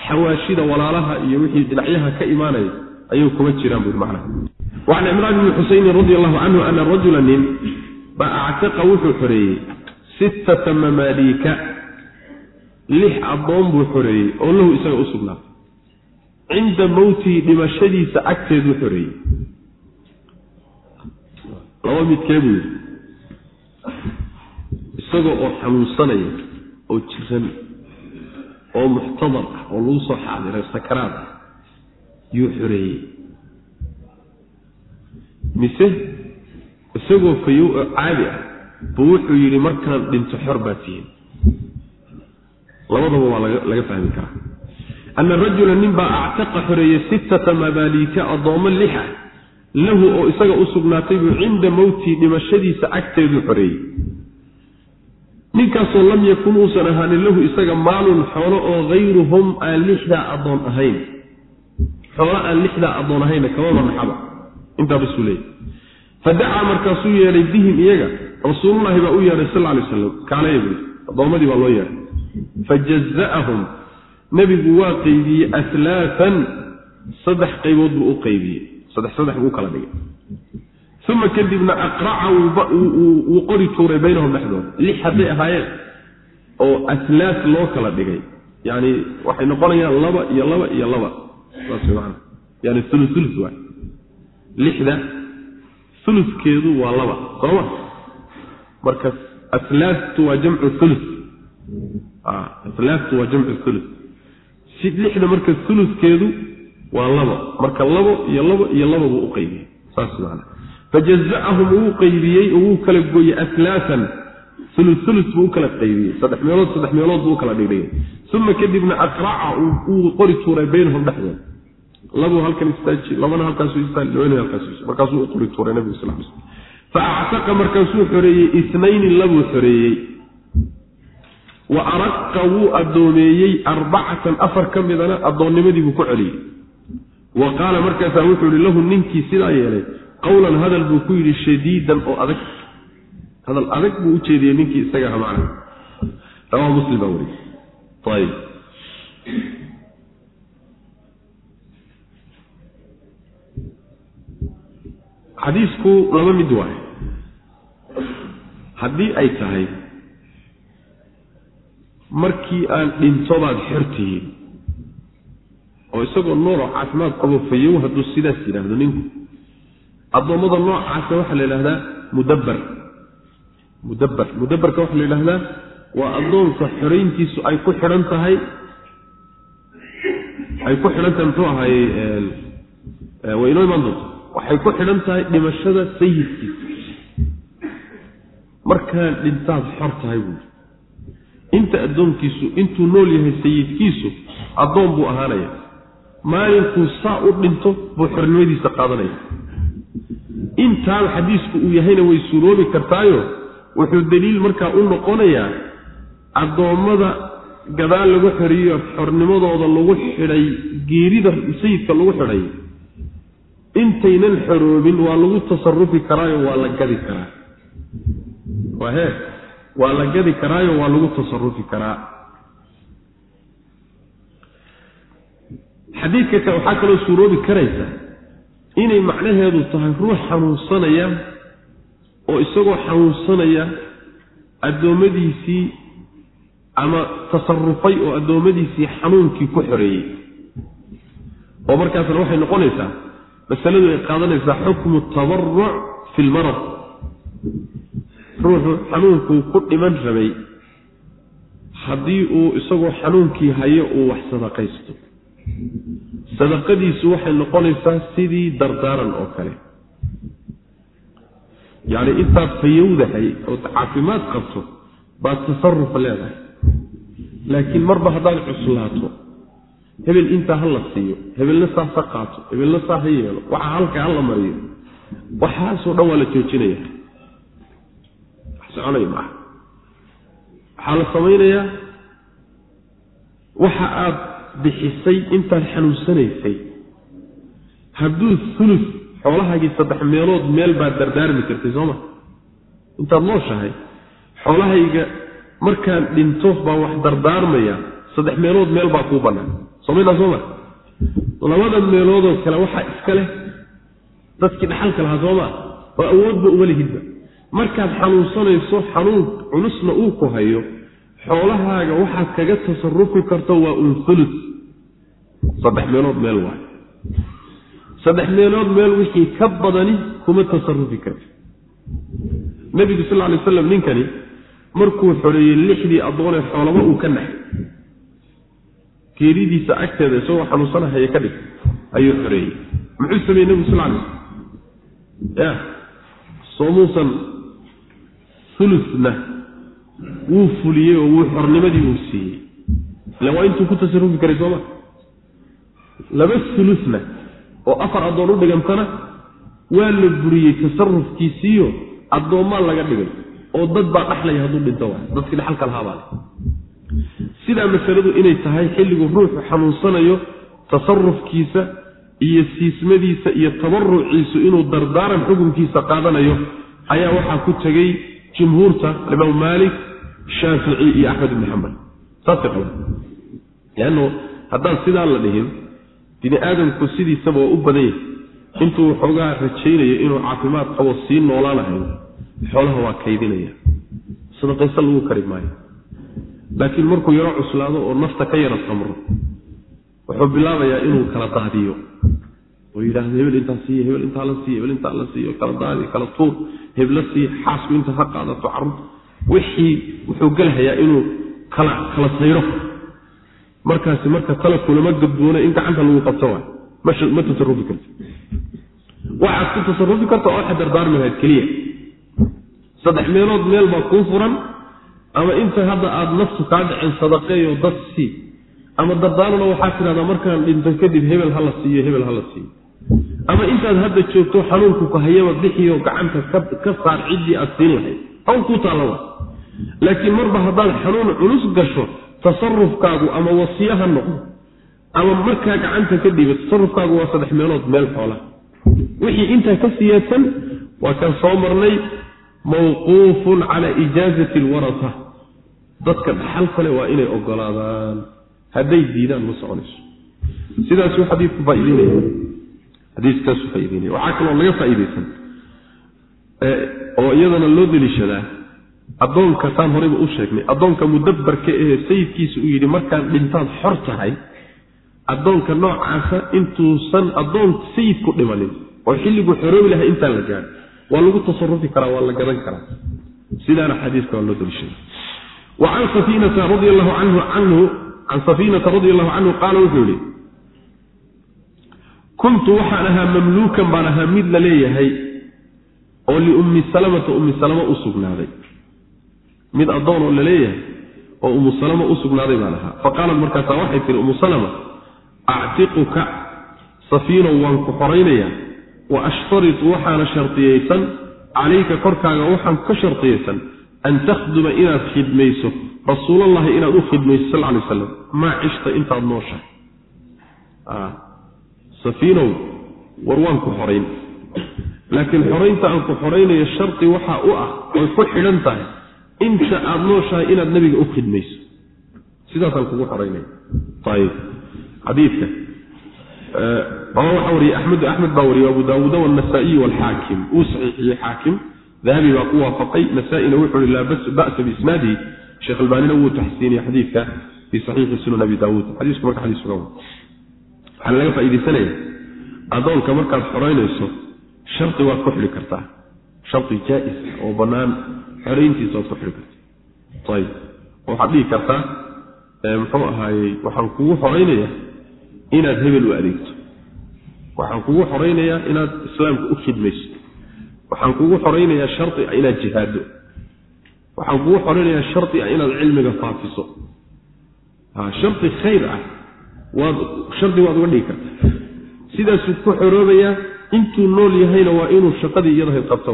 xawaashida walaalaha iyo wixii dhinacyaha ka imaanaya ayuu kuma jiraan bui macnaha. Wacan cimraan bni xusaynin radi allahu canhu ana rajula nin baa actaqa wuxuu xoreeyey sittata mamaaliika. Lix addoon buu xoreeyey oo lahu isaga u sugnaatay. Cinda mowtihi dhimashadiisa agteeduu xoreeyey. Laba midkee buu yidhi isagoo oo xanuunsanaya oo jiran oo muxtadar ah oo lagu soo xaadiray sakaraad ah yuu xoreeyey mise isagoo fayow oo caadi ah buu wuxuu yidhi markaan dhinto xor baa tihiin. Labadaba waa laga fahmi karaa. Ana rajula nin baa actaqa xoreeyey sittata mabaaliika addoommo lix ah lahu oo isaga u sugnaatay buu cinda mowtii dhimashadiisa agteeduu xoreeyey ninkaasoo lam yakun uusan ahaanin lahu isaga maalun xoolo oo hayruhum aan lixdaa addoon ahayn. Xoolo aan lixdaa addoon ahayna kama manaxaba intaa basuu leeyay fadacaa markaasuu yeedhay bihim iyaga. Rasuulullaahi baa u yeedhay sal lay slam kaalaya buui addoommadii baa loo yeedhay. Fajaza'ahum nebigu waa qeybiyey alaaan saddex qaybood buu u qeybiyey saddex saddex buu u kala dhigay uma kadibna aqraca wuu qori tuuray baynahum dhexdooda lix hadday ahaayeen oo aslaas loo kala dhigay yani waxay noqonayaan laba iyo laba iyo laba saas man yani ulu ulu waay lixda uludkeedu waa laba sooma marka aslaaftu waa jamcu ulu aslaaftu waa jamcu ulu lixda marka uluskeedu waa labo marka labo iyo labo iyo laba buu u qaybiyey saas maana fajazacahum wuu qaybiyey oo wuu kala gooyey aslaafan ulusulus buu u kala qaybiyey saddex meelood saddex meelood buu u kala dhigdhigay uma kadibna aqraca uu qori tuuray baynahum dhexdooda labuu halkan istaaji labana halkaasu istaaji halkaas markaasuu u qori tuuray nabigu sal l slam faactaqa markaasuu xoreeyey inayni labuu xoreeyey wa araqa wuu addoomeeyey arbacatan afar ka midana addoonnimadii buu ku celiyey wa qaala markaasaa wuxuu yihi lahu ninkii sidaa yeelay qowlan hadal buu ku yidhi shadiidan oo adag. Hadal adag buu u jeediyey ninkii isaga aha macna rawaa muslim baa weriye ayib xadiisku laba mid waay haddii ay tahay markii aan dhintobaad xor tihiin oo isagoo nooloo caafimaad qabo fayow hadduu sidaas yidhaahdo ninku addoommada noocaasa waxaa la yidhahdaa mudabbar. Mudabbar. Mudabbarka waxaa la yidhahdaa waa addoonka xorayntiisu ay ku xidhan tahay ay ku xidhan tahay muxuu ahaye way inoo imaan doonta waxay ku xidhan tahay dhimashada sayidkiisa. Markaan dhintaad xor tahay buuri inta addoonkiisu intuu nool yahay sayidkiisu addoon buu ahaanaya maalinkuu saa u dhinto buu xornimadiisa qaadanaya intaaba xadiisku uu yahayna way suuroobi kartaayo wuxuu daliil markaa u noqonayaa addoommada gadaal lagu xoriyo xornimadooda lagu xidhay geerida sayidka lagu xidhay intaynan xoroobin waa lagu tasarufi karaayo waa la gadi karaa. Waa hee waa la gadi karaayo waa lagu tasarufi karaa. Xadiidka waxaa kaloo suuroobi karaysa inay macnaheedu tahay ruux xanuunsanaya oo isagoo xanuunsanaya addoommadiisii ama tasarufay oo addoommadiisii xanuunkii ku xoreeyey. Oo markaasna waxay noqonaysaa masaladu ay qaadanaysaa xukmu tabaruc fi lmarad ruuxu xanuunkuu ku dhiman rabay haddii uu isagoo xanuunkii hayo uu wax sadaqaysto sadaqadiisu waxay noqonaysaa sidii dardaaran oo kale. Yacni intaad fayowdahay ood caafimaad qabto baad tasaruf leedahay. Laakiin marba haddaad cuslaato hebel intaa ha la siiyo hebelna saas ha qaato hebelna saa ha yeelo waxa halka ha la mariyo waxaasoo dhan waa la joojinaya. Wax soconaya maaha waxaa la samaynayaa waxa aad bixisay intaad xanuunsanaysay. Hadduu ulus xoolahaagii saddex meelood meel baad dardaarmi kartay soo ma? Intaad nooshahay xoolahayga markaan dhinto baa wax dardaarmaya saddex meelood meel baa kuu bannaan. Somaynaa soo ma? Labada meeloodoo kale waxaa iska leh dadkii dhaxalka lahaa soo maa oo awoodba uma lihidba. Markaad xanuunsanayso xanuun culusna uu ku hayo xoolahaaga waxaad kaga tasarufi karto waa un ulus saddex meelood meel waay. Saddex meelood meel wixii ka badani kuma tasarufi karto. Nebigu sal lay aslam ninkani markuu xoreeyey lixdii addoonee xoolaba uu ka naxay geeridiisa agteeda isagoo xanuunsanahaya ka dhig ayuu xoreeyey. Muxuu sameeyey nebigu sal lay ya soo muusan ulusna wuu fuliyey oo wuu xornimadii uu siiyey. Ila waa intuu ku tasarufi karay sooma laba ulusna oo afar addoon u dhigantana waa la buriyey tasarufkiisiiyo addoommaa laga dhigay oo dad baa dhaxlaya hadduu dhinto wa dadkii dhaxalka lahaabaa sidaa masaladu inay tahay xilligu ruuxu xanuunsanayo tasarufkiisa iyo siismadiisa iyo tabaruciisu inuu dardaaran xukunkiisa qaadanayo ayaa waxaa ku tegey jumhuurta imaam maalik shaafici iyo axmed ibni xambal saasay qabaan leanno haddaan sidaa la dhihin bini aadamku sidiisaba waa u badan yahay. Intuu waxoogaa rajaynayo inuu caafimaad qabo sii noolaanahayo xoolaha waa kaydinaya. Sadaqaysa lagu kari maayo. Laakiin markuu yaro cuslaado oo nafta ka yara samro wuxuu bilaabayaa inuu kala daadiyo. Oo yidhaahdo hebel intaa siiye hebel intaa la siiye hebel intaa la siiyo kala daadi kala tuur heblo sii xaasku inta ha qaadato carruurta wixii wuxuu gelhayaa inuu kala sayro. Markaasi marka tala kulama gabdoona in gacanta lagu qabto waay ma tasarufi karto. Waxaad ku tasarufi karta oo xadardaarmi lahayd keliya. Saddex meelood meel baa kuu furan ama inta hadda aada naftu kaa dhicin sadaqeeyo dad sii. Ama dardaaruna waxaad tidhahdaa markaan dhinto kadib hebel ha la siiyo hebel ha la siiyo. Ama intaad hadda joogto xanuunku ku hayaba bixiyo gacanta ka saar ciddii aad siin lahayd. Hawl kuu taalla wa laakiin marba haddaad xanuun culus gasho tasarufkaagu ama wasiyo ha noqdo ama markaa gacanta ka dhiiba tasarufkaagu waa saddex meelood meel xoola. Wixii intaa ka siyaadsan waa kan soo marnay mawquufun calaa ijaazati alwarata dadka dhaxal kale waa inay ogolaadaan hadday diidaan ma soconayso. Sidaasuu xadiidku faa'ideynaya xadiiskaasu faa'ideynaya waxaa kaloo laga faa'iidaysan oo iyadana loo deliishadaa addoonka saan horeyba u sheegnay. Addoonka mudabbarka ahee sayidkiisa uu yidhi markaan dhintaad xor tahay addoonka noocaasa intuusan addoon sayidku dhimanin oo xilliguu xoroobi lahay intaan la gaadho waa lagu tasarufi karaa waa la gadan karaa. Sidaana xadiiska waa loo daliishaday. Wa can safiinata radi allahu canhu canhu can safiinata radi allahu canhu qaala wuxuu yihi kuntu waxaan ahaa mamluukan baan ahaa mid la leeyahay oo liummi salamata ummi salama u sugnaaday mid addoon oo la leeyahay oo ummu salama u sugnaaday baan ahaa fa qaalat markaasaa waxay tihi ummu salama actiquka safiinow waan ku xoraynayaa wa ashtaritu waxaana shardiyaysan calayka korkaaga waxaan ka shardiyaysan an takhduma inaad khidmayso rasuulallahi inaad u khidmayso sal lay slam maa cishta intaad nooshahay. Safiinow war waan ku xorayn laakiin xoraynta aan ku xoraynayo shardi waxaa u ah oy ku xidhan tahay inta aada nooshahay inaad nabiga u khidmayso. Sidaasaan kugu xoraynaya ayib xadiidka. Waxaa wariyey axmed axmed baa wariyey abu daawuuda wanasaa-iy walxaakim. Uu saxiixiyey xaakim. Dahabi baa ku waafaqay. Nasaa-ina wuxuu hi laa ba'sa biisnaadihi sheekh albaanina wuu taxsiiniyey xadiidka fi saxiixi sunan abi daawuud. Xadiisku marka xadiis sugan. Waxaana laga faaidaysanaya addoonka markaad xoraynayso shardi waad ku xidhi kartaa. Shardi jaa-is oo bannaan xorayntiisa waad ku xidhi kartaa ayib waxaad dhihi kartaa muxuu ahaayey waxaan kugu xoraynaya inaad hebel u adeegto. Waxaan kugu xoraynayaa inaad islaamka u khidmayso. Waxaan kugu xoraynayaa shari a inaad jihaado waxaan kugu xoraynayaa shari ah inaad cilmiga faafiso. Shari khayr ah waad shardi waad uga dhigi kartaa sidaasuu ku xoroobayaa intuu nool yahayna waa inuu shaqadii iyadahayd qabto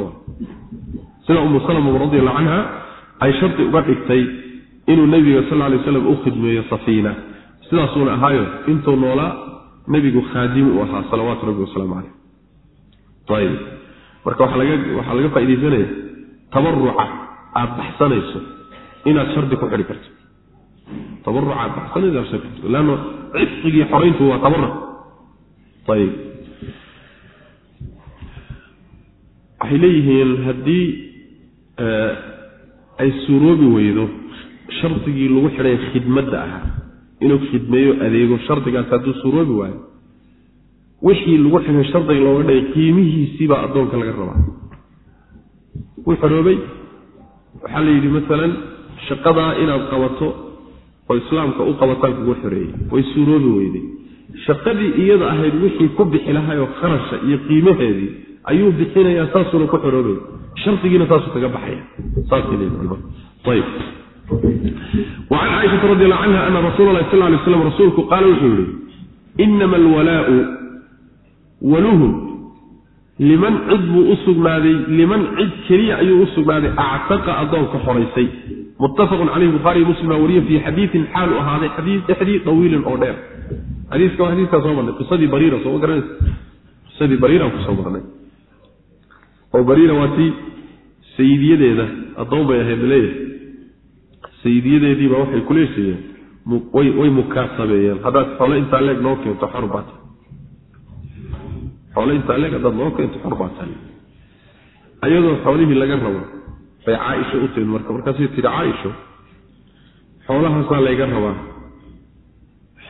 sida umu salama radi allahu canha ay shardi uga dhigtay inuu nebiga sal lay slam u khidmeeyo safiina. Sidaasuuna ahaayo intuu noolaa nebigu khaadimu u ahaa salawaatu rabbi wasalaamu caleyh ayib marka waxaa laga faaidaysanaya tabaruca aada baxsanayso inaad shardi ku xidhi karto. Tabaruca aad baxsanayso inaad shardi ku leanno cifqigii xorayntu waa tabaruc ayib waxay leeyihiin haddii ay suuroobi weydo shardigii lagu xidhay khidmadda ahaa inuu khidmeeyo adeego shardigaas hadduu suuroobi waayo. Wixii lagu xidhay shardiga looga dhigay qiimihiisiibaa addoonka laga rabaa. Wuu xoroobay. Waxaa la yidhi masalan shaqadaa inaad qabato oo islaamka u qabataan kugu xoreeyey way suuroobi weyday. Shaqadii iyada ahayd wixii ku bixi lahaayoo kharasha iyo qiimaheedii ayuu bixinayaa saasuuna ku xoroobaya shardigiina saasuu kaga baxaya wacan caaishata radi allahu canha ana rasuula lahi sal lay slam rasuulku qaala wuxuu yihi inama alwalaau waluhu liman cid buu u sugnaaday liman cid keliya ayuu u sugnaaday actaqa addoonka xoraysay muttafaqun caleyhi buhaariy muslim baa wariye fii xadiidin xaal u ahaaday xadiid dhexdii dawiilin oo dheer. Xadiiska xadiiskaa soo marnay. Qisadii bariira sooma garanaysa qisadii bariiraan ku soo marnay oo bariira waa tii sayidiyadeeda addoon bay ahayd leeyahay. Sayidiyadeediibaa waxay ku leeshayeen way mukaasabeeyeen. Haddaad xoole intaa leeg noo keento xor baata xoole intaa leeg haddaad noo keento xor baata ayadoo xoolihii laga rabo bay caaisha u timid marka. Markaasay tidhi caaisho xoolahaasaa layga rabaa.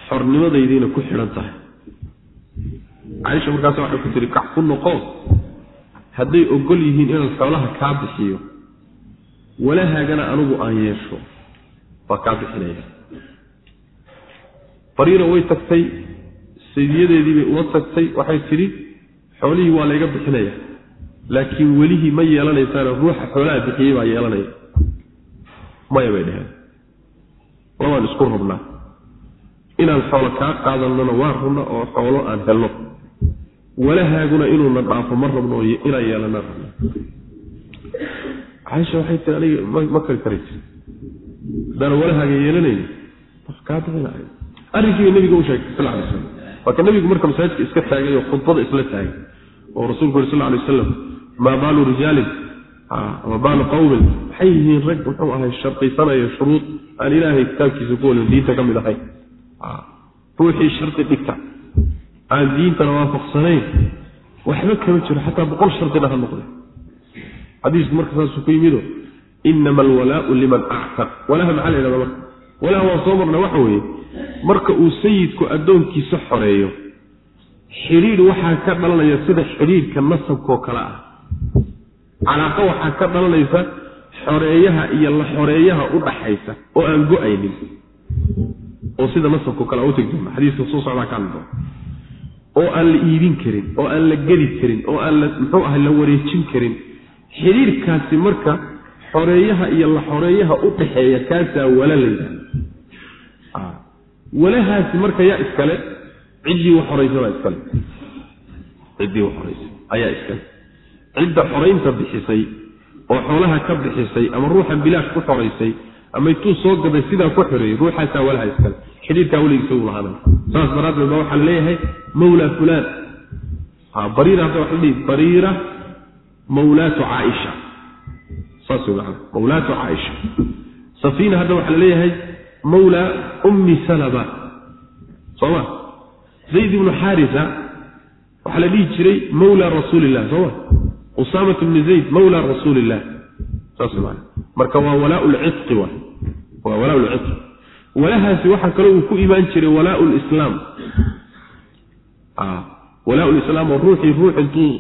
Xornimadaydiina ku xidhan tahay. Caaisha markaas waxay ku tihi kax ku noqo hadday ogol yihiin inaan xoolaha kaa bixiyo walahaagana anigu aan yeesho waa kaa bixinaya. Bariira way tagtay saydiyadeedii bay uma tagtay waxay tidhi xoolihii waa layga bixinaya. Laakiin welihii ma yeelanaysaano ruuxa xoolaha bixiyey baa yeelanaya. Maya bay dheheen labaan isku rabnaa inaan xoolo kaa qaadanona waa rabna oo xoolo aan helno walahaaguna inuuna dhaafo ma rabno inaan yeelana caaisha waxay tii aniga ma kari kari jir. Haddaana walahaaga yeelanayni kaa bixinahay arrinkiiba nabiga u sheegtay sal lay slam waa ka nabigu marka masaajidka iska taagay oo khudbada isla taagay. Oo rasuulku uri sal lay wasalam maa baalu rijaalin ama baalu qawmin. Maxay yihiin rag muxuu ahay sharqaysanayo shuruud aan ilaahay kitaabkiisa ku olin diinta ka mid ahayn ruuxii shardi dhigta aan diintana waafaqsanayn waxba kama jiro xataa boqol shardina ha noqde xadiisku marka saasuu ku yimido inama alwalaau liman actaq walaha maxaa la yhahda marka? Walaha waan soo marna waxa weeye marka uu sayidku addoonkiisa xoreeyo xidhiidh waxaa ka dhalanaya sida xidhiidhka nasabkoo kale ah. Calaaqo waxaa ka dhalanaysa xoreeyaha iyo la xoreeyaha u dhaxaysa oo aan go'aynin. Oo sida nasabkao kale aan utegi doona xadiiska soo socdaa ka hadli doona oo aan la iibin karin oo aan la gedi karin oo aan la muxuu ahay la wareejin karin. Xidhiirkaasi marka xoreeyaha iyo la xoreeyaha u dhaxeeya kaasaa wala la yidhahda walahaasi marka yaa iskale ciddii wax horaysa baa iskale. Ciddii wax horaysay ayaa iskale. Cidda xoraynta bixisay oo xoolaha ka bixisay ama ruuxan bilaash ku xoraysay ama intuu soo gaday sidaa ku xoreeyey ruuxaasaa walaha iskale xidhiirkaa weligiisa uu lahaanay saas daraaddeed baa waxaa leeyahay mawla fulaan. Bariira hadda waxa la dhihi bariira mawlaatu caaisha. Saas wey mawlaatu caaisha. Safiina hadda waxaa la leeyahay mawla ummi salama soo ma? Zayd ibnu xaarisa waxaa la dhihi jiray mawla rasuuli illah soo ma? Usaamat bni zayd mawla rasuuli illah saas wey marka waa walaa lcidqi wa waa walaa lcidqi walahaasi waxaa kaloo uu ku imaan jiray walaa lislaam walaa lislaam oo ruuxii ruux intuu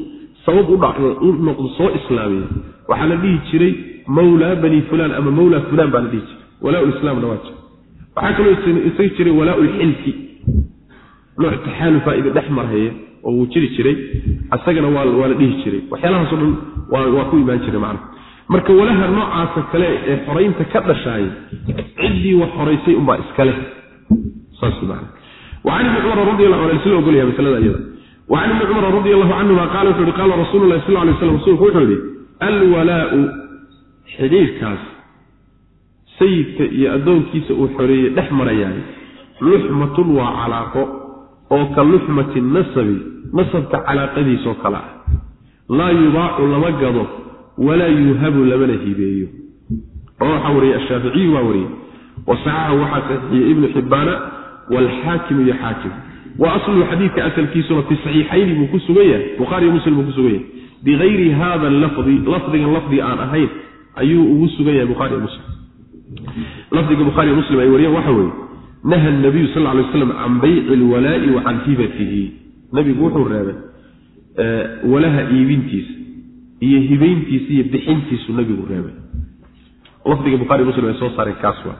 sabab u noqdo soo islaamiya waxaa la dhihi jiray mawlaa bani fulaan ama mawlaa fulaan baa la dhihi jiray. Walaa lislaamna waa jira. Waxaa kaloo isaga jiray walaa lxilfi nooc taxaalufa idin dhex marhaya oo wuu jiri jiray. Asagana waa la dhihi jiray. Waxyaalahaasoo dhan waa ku imaan jiray macna marka walaha noocaasa kale ee xoraynta ka dhashaay ciddii wax horaysay unbaa iskale wacan ibni cumar radi allahu an sla ogolyaha maslada iyada wacan ibni cumar radi allahu canhuma qaala wuxu uhi qaala rasuulu lahi sal lay slam rasuulku wuxuu yihi alwalaau xidhiirkaas sayidka iyo addoonkiisa uu xoreeyey dhex marayaay luxmatun waa calaaqo oo ka luxmati nasabi nasabka calaaqadiisoo kale ah. Laa yubaacu lama gado walaa yuuhabu lamana hibeeyo waxaa wariyey ashaaficiyu baa wariyey wasaxaxahu waxaa saxiixiyey ibnu xibbaana waalxaakimu iyo xaakim wa asluhu xadiidka asalkiisuna fi saxiixayni buu ku sugan yahay bukhaariyo muslim buu ku sugan yahay bigayri hada lafdi lafdigan lafdi aan ahayn ayuu ugu sugan yahay buhariy muslim lafdiga bukhaariyo muslim ay wariyeen waxa weeye naha nabiyu sal lay slam can bayci alwalaa'i wa can hibatihi nabigu wuxuu reebay walaha iibintiisa iyo hibayntiisa iyo bixintiisu nabigu reebay. Lafdiga bukhari muslim ay soo saareen kaas waa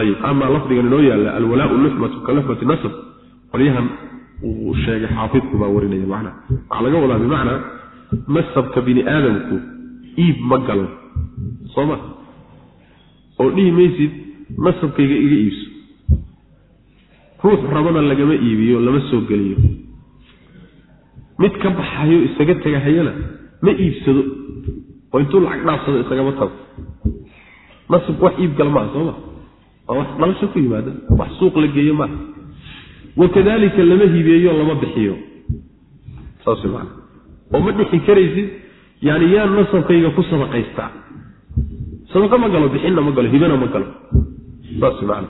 ayib ama lafdigan inoo yaalla alwalaau luxmatu ka luxmati nasab. Qolyahan uu sheegay xaafidku baa warinaya macna waxaa laga wadaa bimacnaa nasabka bini aadamku iib ma galo soo ma? Oo dhihi maysid nasabkayga iga iibso. Ruux rabana lagama iibiyo lama soo geliyo. Mid ka baxayo isaga tegahayana ma iibsado? Oo intuu lacag dhaafsado isagama tago. Nasabku wax iib gala maaha sooma waa wax dhalasho ku yimaada wax suuq la geeyo maaha. Wakadalika lama hibeeyo lama bixiyo. Saas maa oo ma dhixi karaysid? Yani yaa nasabkayga ku sadaqaystaa sadaqa ma galo bixinna ma galo hibana ma galo. Saas man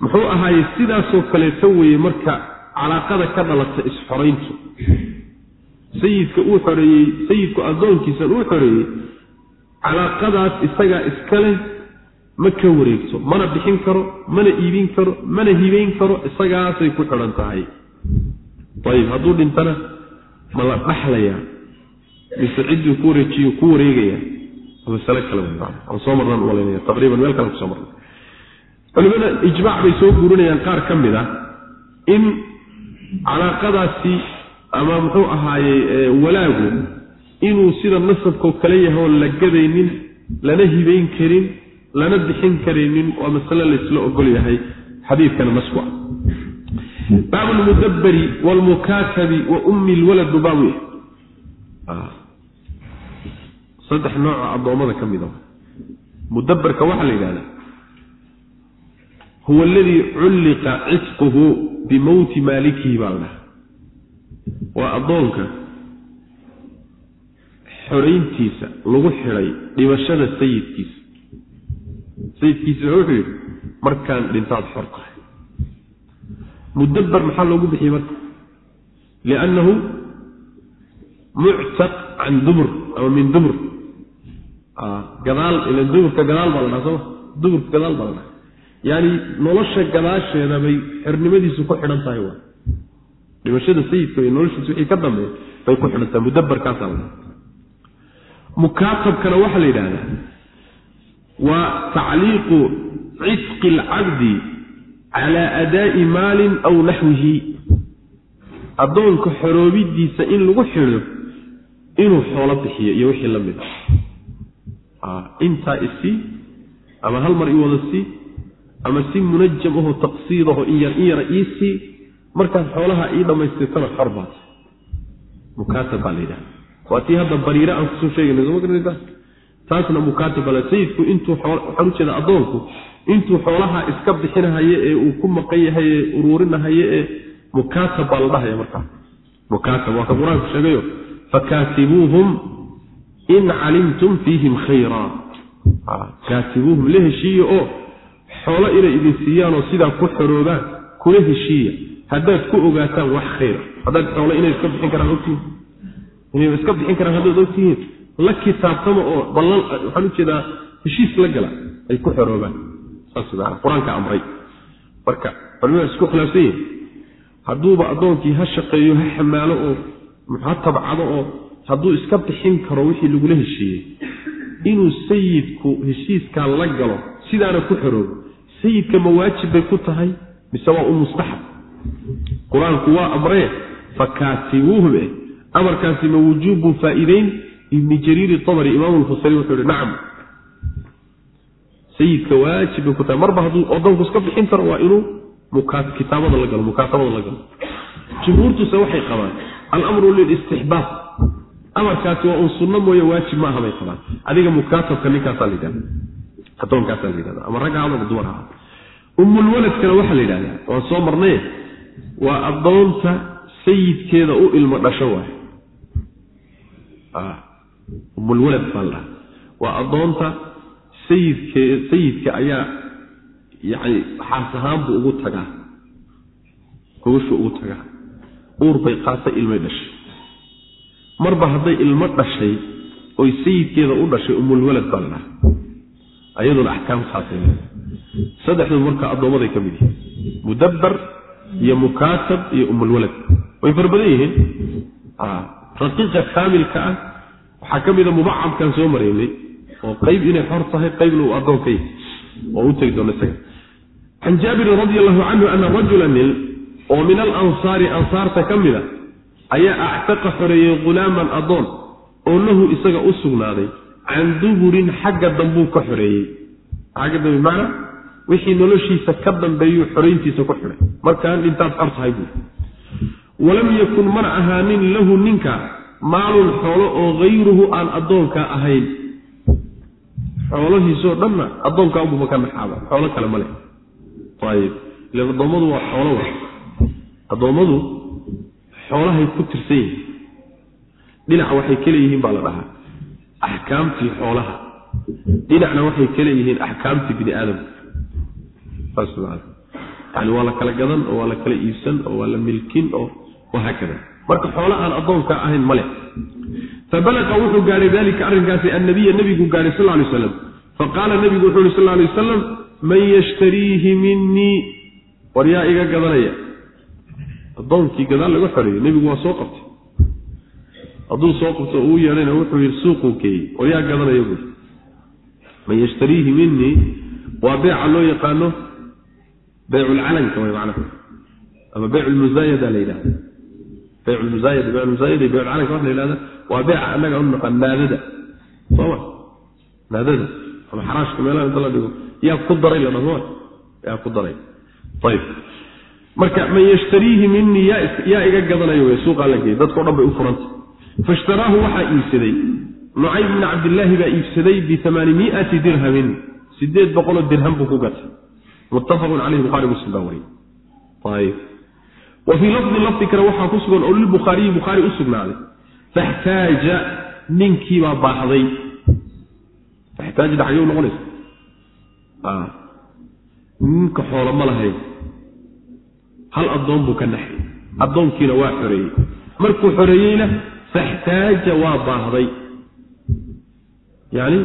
muxuu ahaaye sidaasoo kaleeto weeye marka calaaqada ka dhalata isxorayntu sayidka uu xoreeyey sayidku addoonkiisan uu xoreeyey calaaqadaas isagaa iskale ma ka wareegto mana bixin karo mana iibin karo mana hibayn karo isagaasay ku xidhan tahay. Ayib hadduu dhintana ma la dhaxlayaa mise cidduu ku wareejiyo ku wareegaya masale kale aan soo marnaan u malaynaya taqriiban meel kale ku soo marnay culimada ijmaac bay soo guurinayaan qaar ka mid a in calaaqadaasi ama muxuu ahaaye walaagu inuu sida nasabkao kale yahay oon la gadaynin lana hibayn karin lana bixin karaynin waa masale laysla ogol yahay xadiidkana nasku ah baabu lmudabbari wlmukaatabi wa ummi lwaladu baabu saddex nooco addoommada ka mid a mudabbarka waxaa la yidhahdaa huwa aladii culliqa cidquhu bimowti maalikihi baa la dhaha waa addoonka xorayntiisa lagu xidhay dhimashada sayidkiisa. Sayidkiisa wuxuu yidhi markaan dhintaad xor tahay. Mudabbar maxaa loogu bixiyey marka? Liannahu muctaq can dumur ama min dumur gadaal ila duburka gadaal baa la dhaha sooma duburka gadaal baa la dhaha yaani nolosha gadaasheeda bay xernimadiisu ku xidhan tahay waa dhimashada sayidka iyo noloshiisa wixii ka dambeeya bay ku xidhan tahay mudabbarkaasaa la dhaha mukaatabkana waxaa la yidhaahdaa waa tacliiqu cisqi alcabdi calaa adaa'i maalin aw naxwihi. Addoonka xoroobidiisa in lagu xidho inuu xoolo bixiyo iyo wixii la mid ah. Intaa isii ama hal mar i wada sii ama si munajam ahoo taqsiid aho in yar in yara iisii markaad xoolaha ii dhammaystirtana xor baad mukaatab baa la yidhahda waa tii hadda bariire aan ku soo sheegayna soo ma garanaysaa taasna mukaatab baa la sayidku intuu waxaan ujeeda addoonku intuu xoolaha iska bixinahaye ee uu ku maqan yahay ee uruurinahaye ee mukaatab baa la dhahaya markaa. Mukaatab waa ka qur'aanku sheegayo fakaatibuuhum in calimtum fiihim khayra. Kaatibuuhum la heshiiya oo xoolo inay idin siiyaanoo sidaa ku xoroobaan kula heshiiya haddaad ku ogaataan wax khayra haddaad xoolo inay iska bixin karaan ogtihiin inay iska bixin karaan haddaad ogtihiin la kitaabtama oo ballan waxaan u jeedaa heshiis la gala ay ku xoroobaan. Saas qur'aanka amray. Marka culimada isku khilaafsan yihiin hadduuba addoonkii ha shaqeeyo ha xamaalo oo ha tabcado oo hadduu iska bixin karo wixii lagula heshiiyey. Inuu sayidku heshiiskaa la galo sidaana ku xoroobo. Sayidka ma waajib bay ku tahay mise waa u mustaxab qur'aanku waa amree fakaatibuuhum eh amarkaasi ma wujuubun faa'iideyn ibni jariiri tabari imaamu lfusari wuxuu ihi nacam. Sayidka waajib bay ku tahay. Marba hadduu oddoonku iska bixin karo waa inuu kitaabada la galo mukaatabada la galo. Jumhuurtuse waxay qabaan alamru lilistixbaab. Amarkaasi waa un sunno mooye waajib ma aha bay qabaan. Adiga mukaatabka ninkaasaa la yidhahda addoonkaasaa la yidhahda ama ragga ama dumar aha ummulwaladkana waxaa la yidhahdaa waan soo marnaye waa addoonta sayidkeeda u ilmo dhasho waay ummulwalad baa la dhaha waa addoonta sayidke sayidka ayaa yacni xaas ahaanbu ugu tagaa. Gogoshu ugu tagaa. Uur bay qaata ilmay dhashay. Marba hadday ilmo dhashay oy sayidkeeda u dhashay umulwalad baa la dhaha ayaduna axkaamtaasay saddexdu marka addoommaday ka mid yihiin. Mudabbar iyo mukaatab iyo umulwalad way fara badan yihiin. Raqiiqa kaamilka ah waxaa ka mida mubacabkaan soo maraynay oo qayb inay xor tahay qaybna uu addoon ka yahay oo u tegi doona isaga. Can jaabirin radi allahu canhu ana rajula nin oo min alansaari ansaarta ka mida ayaa actaqa xoreeyey ghulaaman addoon oo lahu isaga u sugnaaday can duburin xagga dambuu ka xoreeyey. Xagga dambe macanaa wixii noloshiisa ka dambeeyuu xorayntiisa ku xidhay markaan dhintaad xor tahay buui walam yakun mana ahaanin lahu ninka maalun xoolo oo hayruhu aan addoonkaa ahayn. Xoolahiisoo dhanna addoonkaa ububa ka naxaaba xoolo kale ma leh. Ayib ile addoommadu waa xoolo wa addoommadu xoolahay ku tirsan yihiin. Dhinac waxay ka leeyihiin baa la dhahaa. Axkaamtii xoolaha. Dhinacna waxay ka leeyihiin axkaamtii bini aadamka yani waa la kala gadan oo waa la kala iibsan oo waa la milkin oo wahaakada marka xoolo aan addoonka ahayn ma leh fabalaqa wuxuu gaadhay dalika arrinkaasi annabiya nebigu gaadhay sal lay slam faqaala nebigu wuxuu uhi sal lay wasalam man yashtariihi minii war yaa iga gadanaya. Addoonkii gadaal laga xoreeyey nebigu waa soo qabtay. Hadduu soo qabto uu yeedhayna wuxuu yidhi suuquu keeyey. Oo yaa gadanaya buui man yashtariihi minii waa beeca loo yaqaano beyculcalanka way macnaha. Ama beyc lmusaayada la yidhahda beyc lmusaayada beyc lmusaayada iyo beyculcalanka waxa la yidhahda waa beeca annaga u naqaan naadada. Sooma naadada. Ama xaraashka meelaha inta la dhigo yaa ku daray la dhaho yaa ku daray. Ayib marka man yashtariihi minii yaa iga gadanayo wey suuqaa la geeyey dadkao dhan bay u furanta faishtaraahu waxaa iibsaday. Nucaym bni cabdillaahi baa iibsaday biamaanimiati dirhamin. Sideed boqoloo dirham buu ku gatay muttafaqun caleyhi buhari muslim baa wariyey. Wa fii lafdin lafdi kale waxaa ku sugan oo lilbukhaariyi bukhaari u sugnaaday. Faxtaaja ninkiibaa baahday. Faxtaajada xagee u noqonaysa ninka xoolo ma lahayn. Hal addoon buu ka naxay. Addoonkiina waa xoreeyey. Markuu xoreeyeyna faxtaaja waa baahday. Yacni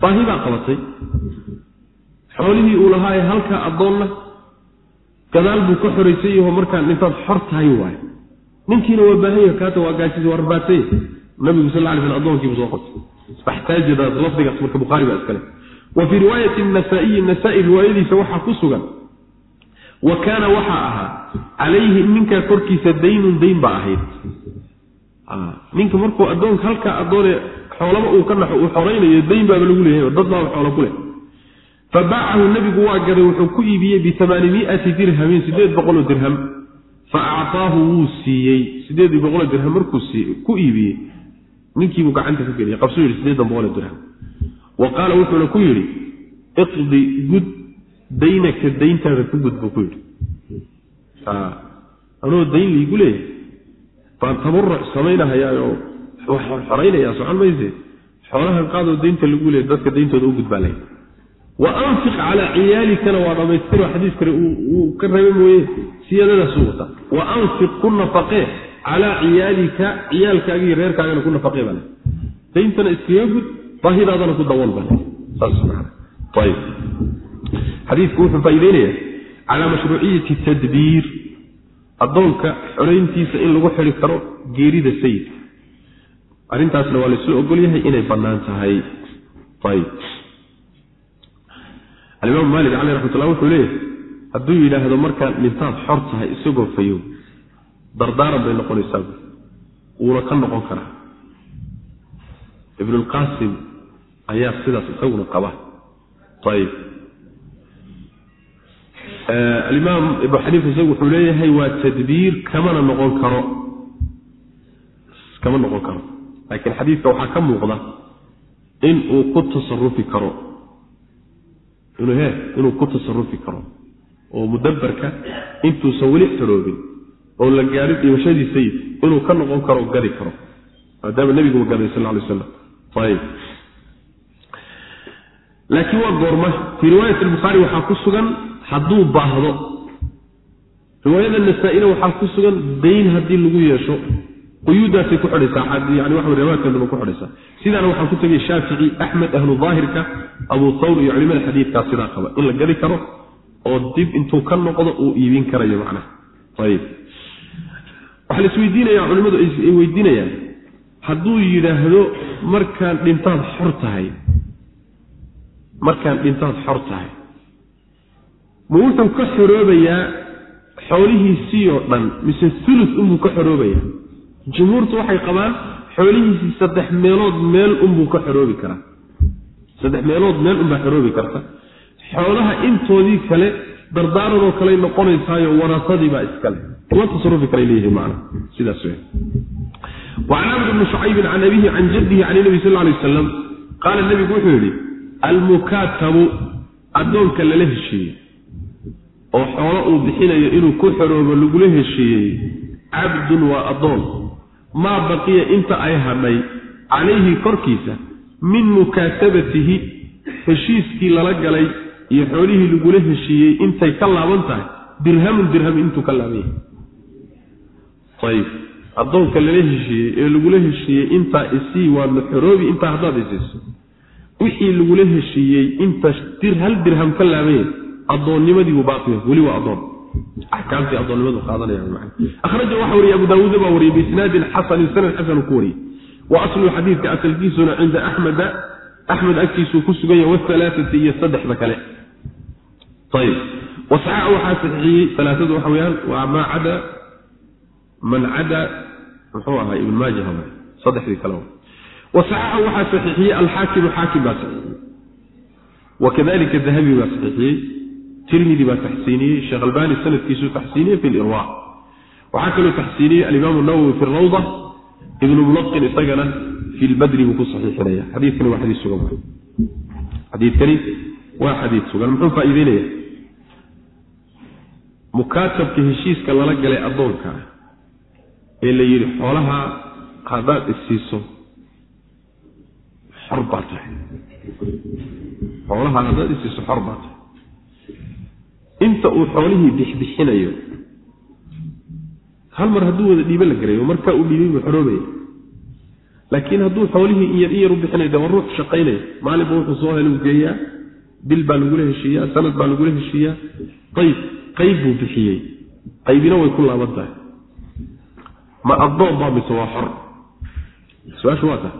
baahi baa qabatay xoolihii uu lahaaye halkaa addoonna gadaal buu ka xoraysay yaho markaan intaad xor tahay waay ninkiina waa baahanya kaata waa gaajis waa rabaatay. Nabigu sal ly sl addoonkiibu soo qabtay faxtaajadaas lafdigaas marka bukhaari baa iskale wa fii riwaayati nasaa-iyi nasaa-i riwaayadiisa waxaa ku sugan wa kaana waxaa ahaa calayhi ninkaa korkiisa daynun dayn baa ahayd. Ninka markuu addoonka halkaa addoone xoolaba uu ka naxo uu xoraynayo dayn baaba lagu leeyahay dad baaba xoolo ku leh fa baacahu nebigu waa gaday wuxuu ku iibiyey biamaanimiati dirhamin sideed boqoloo dirham fa actaahu wuu siiyey sideedii boqoloo dirham markuu ku iibiyey ninkiibuu gacanta ka geliyay qabsuu yidhi sideedan boqoloo dirham wa qaala wuxuuna ku yidhi iqdi gud daynaka dayntaada ku gud buu ku yidhi anoo dayn liigu leeyahay baan tabaruc samaynahayaayoo xoraynayaa socon mayse xoolahan qaadoo daynta lagu leeyay dadka dayntooda u gudbaa lay wa anfiq calaa ciyaalikana waa dhammaystiro xadiis kale uu ka reebay mooye siyadadaasuu wata. Wa anfiq ku nafaqee calaa ciyaalika ciyaalkaaga iyo reerkaagana ku nafaqee baa le dayntana iskaga gud baahidaadana ku dawan bale. Xadiidku wuxuu faa'iideynaya calaa mashruuciyati tadbiir. Addoonka xorayntiisa in lagu xidi karo geerida sayidka. Arrintaasna waa laysla ogol yahay inay bannaan tahay. Ayb alimaamu maalik caleyh raxmatullah wuxuu leeyahay hadduu yidhaahdo markaan dhintaad xor tahay isagoo fayow dardaaran bay noqonaysaa wuuna ka noqon karaa. Ibnulqaasim ayaa sidaas isaguna qaba. Ayib. Alimaam ibnu xaniifa isagu wuxuu leeyahay waa tadbiir kamana noqon karo. Kama noqon karo. Laakiin xadiidka waxaa ka muuqda in uu ku tasarufi karo inuu ku tasarufi karo oo mudabbarka intuusan weli xoroobin oo la gaadhin dhimashadii sayid inuu ka noqon karo gadi karo. Maadaama nebiguba gaday sal ly slam ayib laakiin waa goorma. Fii riwaayat albukhaari waxaa ku sugan hadduu baahdo riwaayada nasaa-ina waxaa ku sugan dayn haddii lagu yeesho quyuudaasay ku xidhaysaa yani waxa riwaayadkeedaba ku xidhaysaa sidaana waxaa ku tegay shaafici axmed ahlu daahirka abu thawr iyo culimada xadiidkaa sidaa qaba. In la gadi karo oo dib intuu ka noqdo uu iibin karayo macnaha. Ayib. Waxaa la isweydiinaya culimmadu ay weydiinayaan hadduu yidhaahdo markaan dhintaad xor tahay markaan dhintaad xor tahay ma wuxuu ka xoroobayaa xoolihiisii oo dhan mise ulus unbuu ka xoroobayaa jumhuurtu waxay qabaan xoolihiisii saddex meelood meel unbuu ka xoroobi karaa. Saddex meelood meel unbaa xoroobi karta. Xoolaha intoodii kale dardaaranoo kaley noqonaysaayo warasadii baa iskale uma tasarufi kale leeyihi man sidaas w wacan camr bni shucaybin can abihi can jaddihi can nabi sal lay wasalam qaala nebigu wuxuu yidhi almukaatabu addoonka lala heshiiyey oo xoolo uu bixinayo inuu ku xoroobo lagula heshiiyey cabdun waa addoon maa baqiya inta ay hadhay calayhi korkiisa min mukaatabatihi heshiiskii lala galay iyo xoolihii lagula heshiiyey intay ka laaban tahay. Dirhamun dirham intuu ka laaban yahay. Ayib. Addoonka lala heshiiyey ee lagula heshiiyey intaa isii waadna xoroobi intaa haddaad isiiso wixii lagula heshiiyey inta hal dirham ka laaban yahay addoonnimadiibuu baaqi weli waa addoon axkaamtii addoonnimadu qaadanaya akhraja waxaa wariyey abu daawuuda baa wariyey biisnaadin xasanin sanad xasanu ku wariyey. Wa aslu xadiidka asalkiisuna cinda axmeda axmed agtiisuu ku sugan yahay wahalaaati iyo saddexda kale. Ayib wasaxa waxaa saxiixiyey alaaadu waxa weyaan waa maa cada man cada muxuu ahaa ibn maaja saddexdii kale wasaxaxa waxaa saxiixiyey alxaakimu xaakim baa saxiixiyey. Wakadalika dahabi baa saxiixiyey tirmidi baa taxsiiniyey sheekh albani sanadkiisuu taxsiiniyey fi lirwa waxaa kaloo taxsiiniyey alimaam nawowi fi rawda ibnu mulaqin isagana fi lbadri buu ku saxiixinaya. Xadiikani waa xadii sugan xadiidkani waa xadiid sugan. Muxuu faa-iideynaya? Mukaatabka heshiiska lala galay addoonka ee la yidhi xoolaha haddaad isiiso xor baa tahay. Xoolaha haddaad isiiso xor baa tahay inta uu xoolihii bixbixinayo. Hal mar hadduu wada dhiibo la garayo markaa uu dhiibay buu xoroobaya laakiin hadduu xoolihii in yar in yar u bixinaya de ruux shaqaynaya maalinba wuxuu soo helu geeyaa bil baa lagula heshiiyaa sanad baa lagula heshiiyaa ayib qayb buu bixiyey. Qaybina way ku laaban tahay. Ma addoon baa mise waa xor. Su'aashu waa tahay.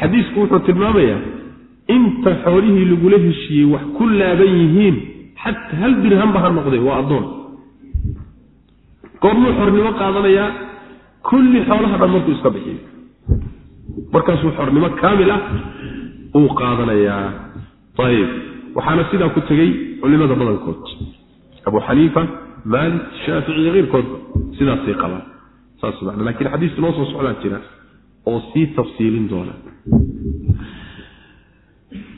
Xadiisku wuxuu tilmaamayaa inta xoolihii lagula heshiiyey wax ku laaban yihiin xataa hal dirhamba ha noqdee waa addoon. Goormuu xornimo qaadanayaa kulli xoolaha dhan markuu iska bixiyo. Markaasuu xornimo kaamil ah uu qaadanayaa ayib. Waxaana sidaa ku tegey culimada badankood. Abu xaniifa maalik shaafici iyo keyrkoodba sidaasay qabaan saas man laakiin xadiistu noo soo socdaa jira oo sii tafsiilin doona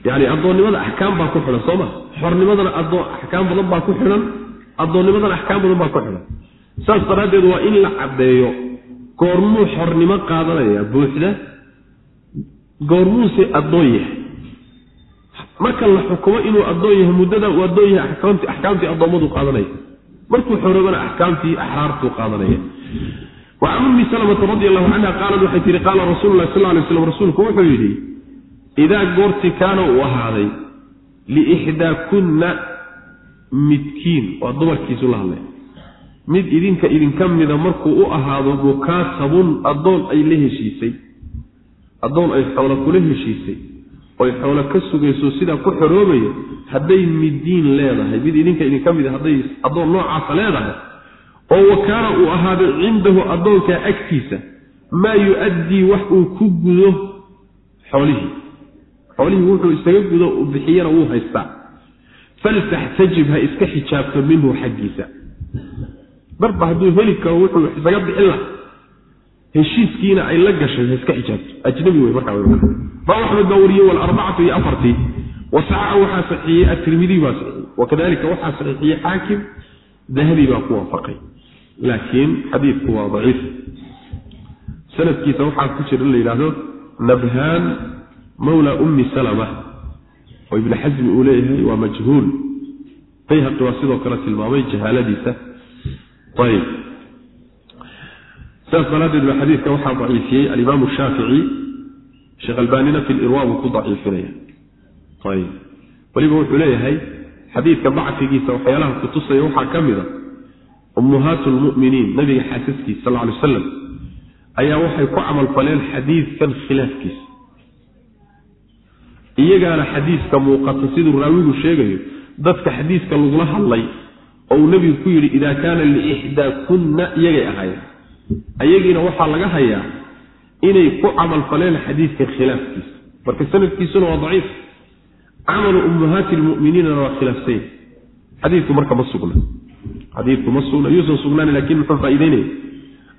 yani addoonnimada axkaam baa ku xidhan soo ma? Xornimadana axkaam badan baa ku xidhan addoonnimadana axkaam badan baa ku xidhan. Saas daraaddeed waa in la caddeeyo goormuu xornimo qaadanayaa buuxda goormuuse addoon yahay. Marka la xukumo inuu addoon yahay muddada uu addoon yahay akaamti axkaamtii addoommadu qaadanaya. Markuu xoroobana axkaamtii axraartuu qaadanaya. Wa can ummi salamata radi allahu canha qaalad waxay tihi qaala rasuulu lahi sal lay slam rasuulku wuxuu yidhi idaa goorti kaana uu ahaaday liixdaa kunna midkiin waa dumarkiisu la hadlay mid idinka idinka mida markuu u ahaado mukaatabun addoon ay la heshiisay addoon ay xoolo kula heshiisay oy xoolo ka sugayso sidaa ku xoroobayo hadday midiin leedahay mid idinka idinka mida hadday addoon noocaasa leedahay oo wakaana uu ahaado cindahu addoonkaa agtiisa maa yu-addii wax uu ku gudo xoolihii xoolihii wuxuu isaga gudo uu bixiyana wuu haystaa. Faltaxtajib ha iska xijaabto minhu xaggiisa. Marba hadduu heli karo wuxuu isaga bixin laha heshiiskiina ay la gashay ha iska xijaabto. Ajnabi wey markaa rawa axmed baa walarbacatu iyo afartii. Wasaxaxa waxaa saxiixiyey atirmidiy baa saxiixiyey. Wakadalika waxaa saxiixiyey xaakim dahabi baa ku waafaqay. Laakiin xadiidku waa daciif. Sanadkiisa waxaa ku jira la yidhaahdo nabhaan mawla ummi salama oo ibni xasmi uu leeyahay waa majhuul. Bayhaqi waa sidoo kale tilmaamay jahaaladiisa. Ayb sidaas daraaddeed ba xadiidka waxaa daciifiyey alimaamu shaafici sheekh albanina fi lirwa buu ku daciifinaya ayb weliba wuxuu leeyahay xadiidka dacfigiisa waxyaalaha kutusaya waxaa ka mid a ummuhaatu lmu'miniin nabiga xaasaskiisa sal ly wasalam ayaa waxay ku camalfaleen xadiidkan khilaafkiisa iyagaana xadiiska muuqata siduu raawigu sheegayo dadka xadiiska lagula hadlay oo uu nebigu ku yidhi idaa kaana liixdaa kunna iyagay ahaayeen. Ayagiina waxaa laga hayaa inay ku camalfaleen xadiidkan khilaafkiisa. Marka sanadkiisuna waa daciif. Camalu ummahaati lmuminiinana waa khilaafsanya xadiidku marka ma sugna xadiidku ma sugna yuusan sugnaan laakiin muxuu faa'ideynaya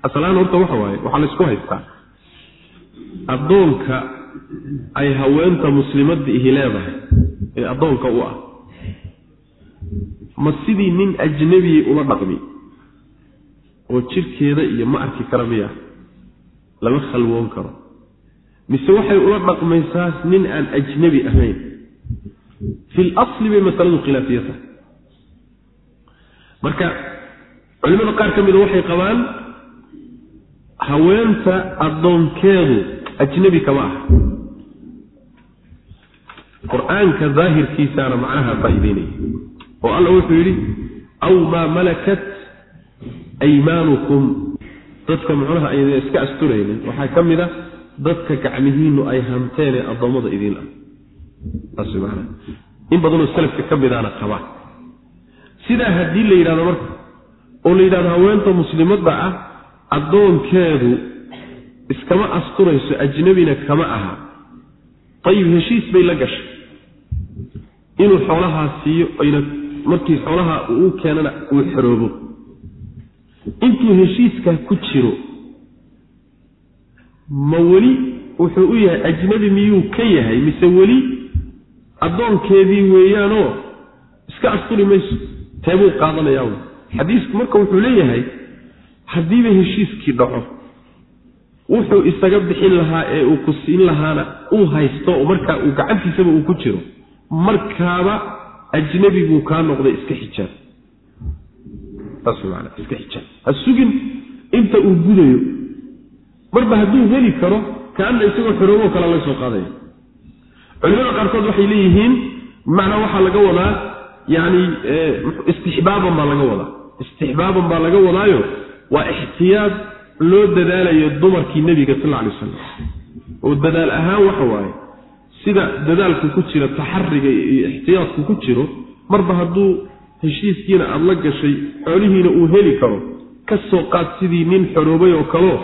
aslaan horta waxa waaye waxaa laysku haystaa. Addoonka ay haweenta muslimadda ihi leedahay ee addoonka u ah. Ma sidii nin ajnabiyay ula dhaqmi oo jirkeeda iyo ma arki kara miya lama khalwoon karo. Mise waxay ula dhaqmaysaa nin aan ajnabi ahayn. Fi lasli bay masaladu khilaafiya tahay marka culimada qaar ka mida waxay qabaan haweenta addoonkeedu ajnabi kama ah qur'aanka daahirkiisaana macnaha faa'iideynaya oo alla wuxuu yidhi aw maa malakat aymaanukum dadka muxunaha ayna iska asturaynin waxaa ka mid a dadka gacmihiinu ay hanteene addoommada idiin ah. Saas man in badanoo salafka ka midaana qabaa sidaa haddii la yidhahdo marka oo la yidhahdo haweenta muslimadda ah addoonkeedu iskama asturayso ajnabina kama aha. Ayib heshiis bay la gashay inuu xoolahaa siiyo ayna markii xoolaha uu keenana uu xoroobo intuu heshiiskaa ku jiro ma weli wuxuu u yahay ajnabi miyuu ka yahay? Mise weli addoonkeedii weeyaanoo iska asturi mayso? Teebuu qaadanayaa xadiisku marka wuxuu leeyahay haddiiba heshiiskii dhaco wuxuu isaga bixin lahaa ee uu ku siin lahaana uu haysto markaa uu gacantiisaba uu ku jiro markaaba ajnabi buu kaa noqday iska xijaab. Iska xijaab. Ha sugin inta uu gudayo. Marba hadduu heli karo kaana isagoo xoroobo kale laga soo qaadaya culimada qaarkood waxay leeyihiin bimacnaa waxaa laga wadaa yani istixbaaban baa laga wadaa. Istixbaaban baa laga wadaayo waa ixtiyaad loo dadaalayo dumarkii nebiga sal lla alay wasalam oo dadaal ahaan waxa waaye sida dadaalku ku jira taxariga iyo ixtiyaadku ku jiro marba hadduu heshiiskiina aada la gashay xoolihiina uu heli karo ka soo qaad sidii nin xoroobay oo kaleo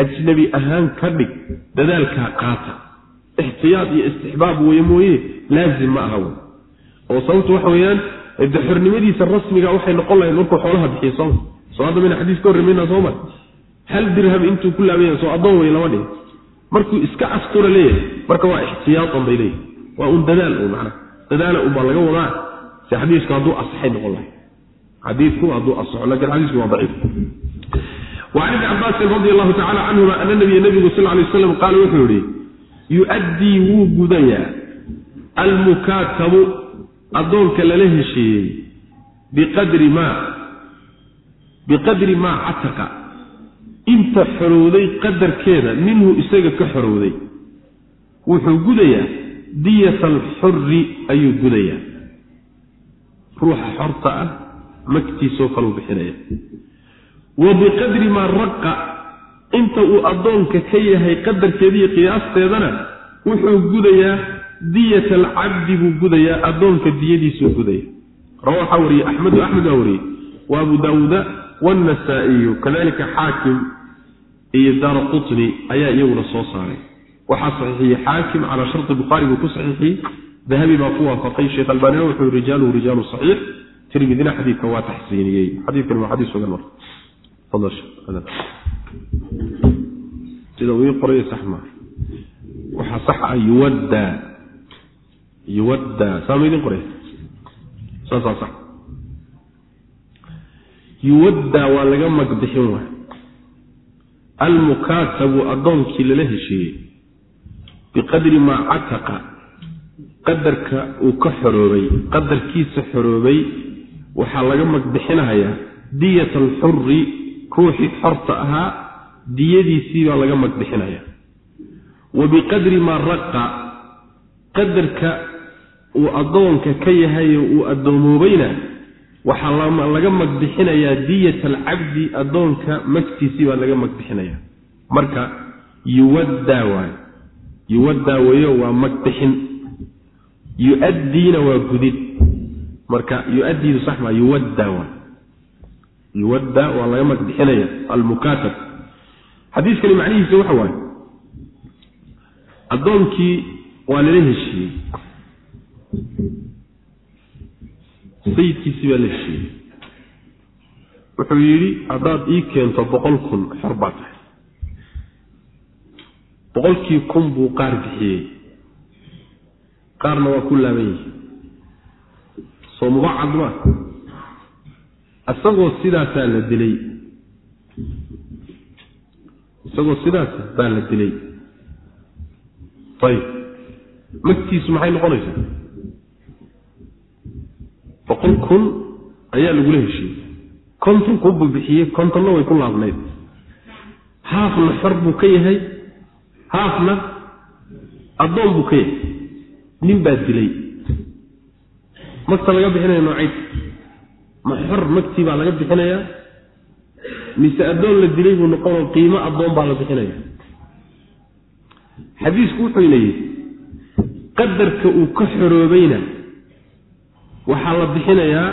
ajnabi ahaan ka dhig dadaalkaa qaata. Ixtiyaad iyo istixbaab weye mooye laazim ma aha wey oo sababtu waxa weeyaan de xornimadiisa rasmiga waxay noqon lahayd markuu xoolaha bixiyo sooma soo hadda mayna xadiis ka horremayna sooma. Hal dirham intuu ku laabanya soo addoon wey lama dhihin markuu iska astura leeyahay marka waa ixtiyaatan bay leeyahy waa un dadaal un macna dadaala unbaa laga wadaa si xadiisku hadduu asaxay noqon lahay xadiidku hadduu asaxo lakin xadiisku waa daciif وعن ابن عباس رضي الله تعالى عنهما أن النبي النبي صلى الله عليه وسلم قال وحوري يؤدي وجديا المكاتب أدونك لله شيء بقدر ما بقدر ما عتق inta xorowday qadarkeeda minhu isaga ka xorowday. Wuxuu gudayaa diyata alxuri ayuu gudayaa. Ruuxa xorta ah magtiisoo kaluu bixinaya. Wa biqadri maa raqa inta uu addoonka ka yahay qadarkeediiyo qiyaasteedana wuxuu gudayaa diyata alcabdi buu gudayaa addoonka diyadiisuu gudaya rawaaxa wariye axmed axmed baa wariyey. Wa abu daawuuda waannasaa'iyu kadalika xaakim iyo daara qutni ayaa iyaguna soo saaray waxaa saxiixiyey xaakim calaa sharti bukhaari buu ku saxiixiyey dahabi baa ku waafaqay sheekh albaanina wuxuu rijaaluhu rijaalu saxiix tirmidina xadiidka waa taxsiiniyey xadiidkani waa xadiis sugan marka sida uu ii qoray sax maa waxaa sax ah yuwaddaa yuwaddaa saa ma idin qoray saasaa sax yuwaddaa waa laga magbixin waay. Almukaatabu addoonkii lala heshiiyey biqadri maa cataqa qadarka uu ka xoroobay qadarkiisa xoroobay waxaa laga magbixinahayaa diyat alxuri ruuxii xorta ahaa diyadiisii baa laga magbixinaya wa biqadri maa raqa qadarka uu addoonka ka yahayo uu addoomoobeyna waxaa laga magbixinayaa diyat alcabdi addoonka magtiisii baa laga magbixinaya marka yuwaddaa waay. Yuwaddaa weeyo waa magbixin yu-addiina waa gudid. Marka yu-addiidu sax maa yuwaddaa waay. Yuwadda waa laga magbixinaya almukaatab xadiiskani macnihiisa waxa waaye addoonkii waa lala heshiiyey sayidkiisii baa la heshiiyey. Wuxuu yidhi haddaad ii keento boqol kun xor baa tahay. Boqolkii kun buu qaar bixiyey. Qaarna waa ku laaban yihi soo mubacad maa isagoo sidaasaa la dilay. Isagoo sidaasa baa la dilay. Ayib. Magtiisu maxay noqonaysaa boqol kun ayaa lagula heshiiyey. Konton kun buu bixiyey kontonna way ku laabnayd. Haafna xor buu ka yahay haafna addoon buu ka yahay. Nin baa dilay. Magta laga bixinaya noocayd. Ma xor magtii baa laga bixinayaa? Mise addoon la dilay buu noqonoo qiimo addoon baa la bixinaya? Xadiisku wuxuu leeyahy qadarka uu ka xoroobayna waxaa la bixinayaa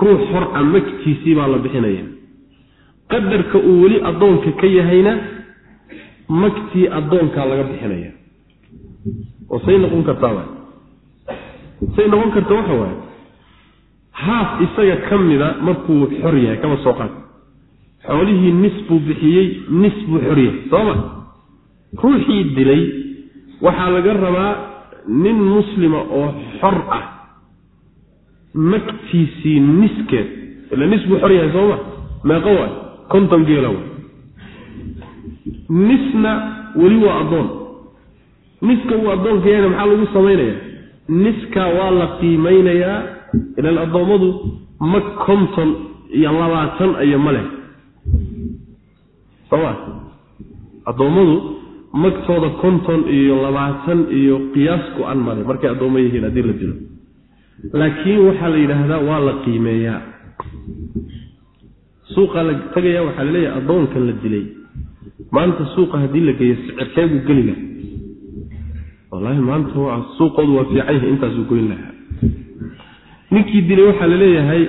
ruux xor a magtiisii baa la bixinaya. Qadarka uu weli addoonka ka yahayna magtii addoonkaa laga bixinaya. Oo say noqon kartaaba say noqon karta waxa waaye haaf isaga ka mida markuu xor yahay kama soo qaad. Xoolihii nis buu bixiyey nis buu xor yahay sooma ruuxii dilay waxaa laga rabaa nin muslima oo xor ah magtiisii niskeed ila nis buu xor yahay sooma meeqo waay? Konton geela way nisna weli waa addoon. Niska uu addoonka yahayna maxaa lagu samaynayaa? Niska waa la qiimeynayaa ilan addoommadu mag konton iyo labaatan iyo ma leh. Sooma addoommadu magtooda konton iyo labaatan iyo qiyaas go-an male markay addoommo yihiin haddii la dilo laakiin waxaa la yidhaahdaa waa la qiimeeyaa. suuqaa la tagaya waxaa la leeyahay addoonkan la dilay. maanta suuqa haddii la geeyo sicirkee buu geli laha wallaahi maanta waa suuqoodu waa fiican yahay intaasuu goyn lahaa. ninkii dilay waxaa la leeyahay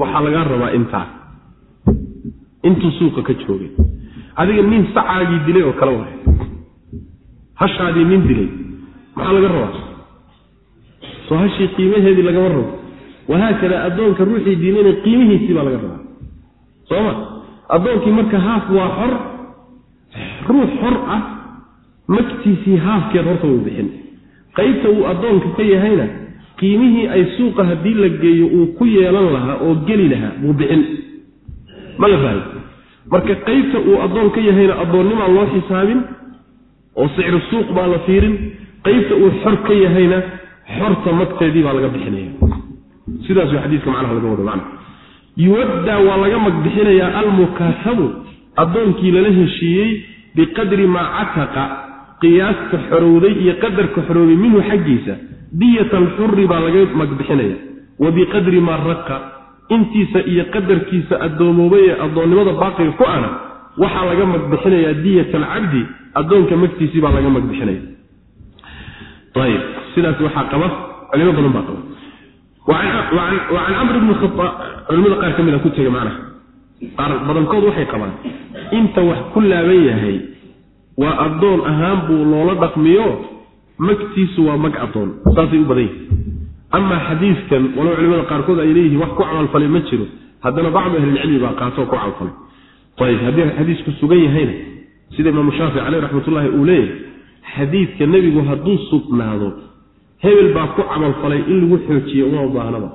waxaa lagaa rabaa intaa. intuu suuqa ka joogay adiga nin sacaagii dilay oo kale waay. hashaadii nin dilay. maxaa laga rabaa soo hashii qiimaheedii lagama rabo. Wahaakada addoonka ruuxii dilayna qiimihiisii baa laga rabaa. Sooma? Addoonkii marka haaf waa xor ruux xor ah magtiisii haafkeed horta wuu bixin. Qaybta uu addoonka ka yahayna qiimihii ay suuqa haddii la geeyo uu ku yeelan lahaa oo geli lahaa buu bixin. Ma la fahmi? Marka qaybta uu addoon ka yahayna addoonnimaa loo xisaabin oo sicru suuq baa la fiirin. Qaybta uu xor ka yahayna xorta magteedii baa laga bixinaya. Sidaas xadiiska macnaha laga wado macna. Yuwaddaa waa laga magbixinayaa almukaatabu addoonkii lala heshiiyey biqadri maa cataqa qiyaasta xorowday iyo qadarka xoroobay minhu xaggiisa diyat alxuri baa laga magbixinaya. Wa biqadri maa raqa intiisa iyo qadarkiisa addoomoobay ee addoonnimada baaqiga ku ana waxaa laga magbixinayaa diyat alcabdi addoonka magtiisii baa laga magbixinaya ayb sidaas waxaa qaba culimo badan baa qaba. Wacan camr bni khaa culimada qaar ka mida ku tega macnaha. Qaar badankood waxay qabaan inta wax ku laaban yahay waa addoon ahaan buu loola dhaqmiyo magtiisu waa mag addoon. Saasay u badan yihiin amaa xadiidkan walow culimada qaarkood ay leeyihiin wax ku camalfalay ma jiro haddana bacdu ahlilcilmi baa qaatoo ku camalfalay ayb haddii xadiisku sugan yahayna sida imaamu shaafici caleyh raxmatullaahi uu leeyahay xadiidka nebigu hadduu sugnaado hebel baa ku camalfalay in lagu xoojiyo uma baahnaba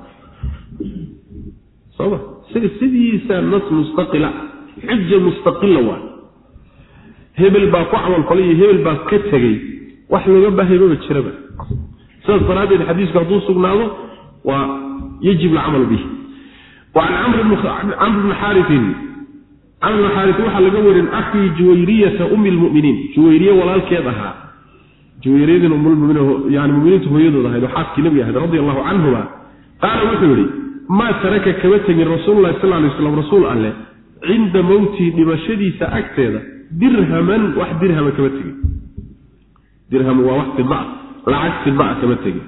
soma isaga sidiisa nas mustaqila xuja mustaqila waa. Hebel baa ku camalfalay iyo hebel baa ka tegey wax looga baahayba jiraba. Sidaas daraaddeed xadiisku hadduu sugnaado waa yajib alcamalu bih waan camr bni xaariin bni xaaris waxaa laga warin akhii juwayriyata umi lmuminiin juwayriye walaalkeed ahaa. Juwayriyadin umlmuminiin yani muminiinta hooyadood ahayd xaaskii nebiga ahayd radi allahu canhuma qaala wuxuu yihi maa taraka kama tegin rasuululahi sal lay slam rasuul alleh cinda mowtii dhimashadiisa agteeda dirhaman wax dirhama kama tegin. Dirham waa wax fida lacag fida kama tegin.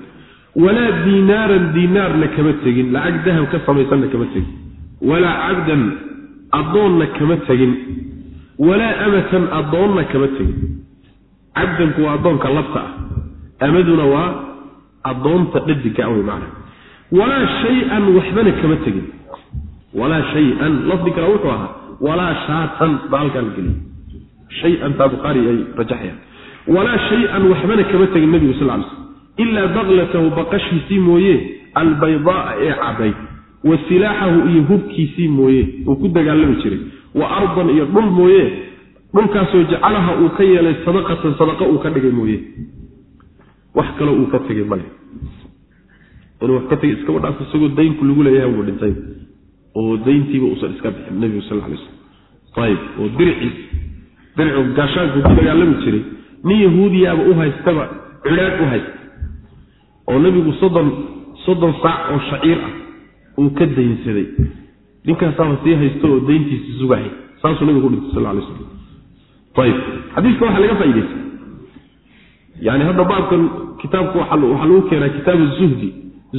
Walaa diinaaran diinaarna kama tegin lacag dahab ka samaysanna kama tegin. Walaa cabdan addoonna kama tegin. Walaa amatan addoonna kama tegin. Cabdanku waa addoonka labta ah. Amaduna waa addoonta dhadigka awey macna walaa shay-an waxbana kama tegin. Walaa shay-an lafdi kale wuxuu ahaa walaa shaatan baa halkaa la geliya shay-antaa bukhaari ay rajaxayaan. Walaa shay-an waxbana kama tegin nebigu sal ly slm ilaa baklatahu baqashiisii mooye albaydaaa ee cadday wa silaaxahu iyo hubkiisii mooye uu ku dagaalami jiray. Wa ardan iyo dhul mooye dhulkaasoo jacalaha uu ka yeelay sadaqatan sadaqa uu ka dhigay mooye. Wax kaloo uu ka tegay male inuu wax ka tegay iskaba dhaaf isagoo daynku lagu leeyahay buu dhintay. Oo dayntiiba uusan iska bixin nebigu sal lay slam ayib oo diriciis diricu gaashaanku ku dagaalami jiray. Nin yahuudiyaaba u haystaba cidhaad u haysta. Oo nebigu soddon soddon saac oo shaciir ah uu ka daynsaday. Ninkaasaaba sii haysto oo dayntiisa sugahay saasuu nebigu ku dhintay sal lay slam ayib xadiiska waxaa laga faa'idaystay yani hadda baabkan kitaabku waxaa lagu keenaa kitaabu zuhdi.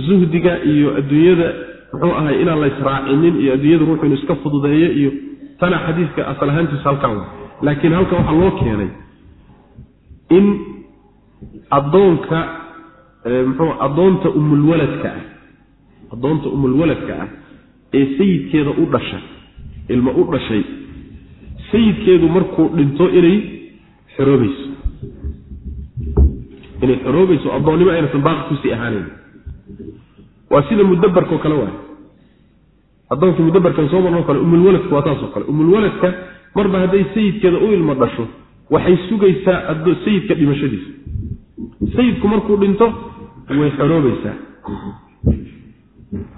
Zuhdiga iyo adduunyada muxuu ahay inaan la israacinin iyo adduunyada ruuxu inu iska fududeeyo iyo tana xadiiska asal ahaantiisa halkan wa laakiin halkan waxaa loo keenay in addoonka muxuu addoonta umulwaladka ah addoonta umulwaladka ah ee sayidkeeda u dhashay ilma u dhashay sayidkeedu markuu dhinto inay xoroobayso inay xoroobayso addoonnimo aynatan baaqi ku sii ahaaneyn waa sida mudabarkao kale waay. Addoonkii mudabarkan soo marnoo kale umulwaladka waa taasoo kale. Umulwaladka marba hadday sayidkeeda u ilmo dhasho waxay sugaysaa sayidka dhimashadiisa. Sayidku markuu dhinto way xoroobaysaa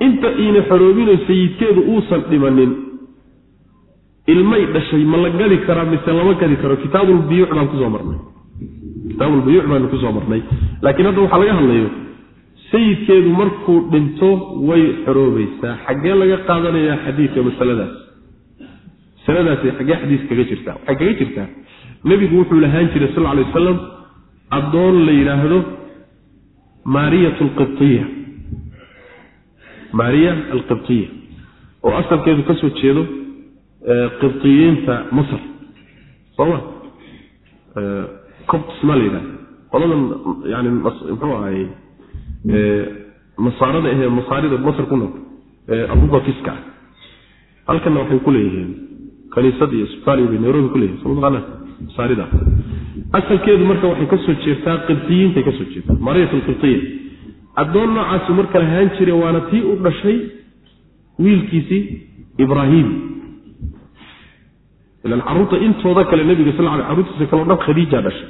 inta iina xoroobinoo sayidkeedu uusan dhimanin ilmay dhashay ma la gadi karaa mise lama gadi karo? Kitaabulbiyuuc baan ku soo marnay. Kitaabulbiyuuc baanu ku soo marnay. Laakiin hadda waxaa laga hadlayo sayidkeedu markuu dhinto way xoroobaysaa xaggee laga qaadanayaa xadiidka masaladaas. Masaladaasi xaggee xadiis kaga jirtaa. Waxay kaga jirtaa nebigu wuxuu lahaan jiray sal lla alay wasalam addoon la yidhaahdo maariyat alqibtiya maariya alqibtiya oo asalkeedu ka jeedo qibtiyiinta masr. Sooma copts ma la yidhahda qoladan yani muxuu ahay masaarada ahee masaarida masr ku nool abubakiska ah halkanna waxay ku leeyihiin kaniisad iyo isbitaal iyo bay nairobi ku leeyihiin soo mataqaanaa masaarida. Asalkeedu marka waxay ka jeertaa qibtiyiintay ka jeertaa mariyat alqibtiya addoon noocaasu marka lahaan jire waana tii u dhashay wiilkiisii ibraahim. Ilan carruurta intooda kale nebiga sal ly carruurtiisa kaleo dhan khadiija dhashay.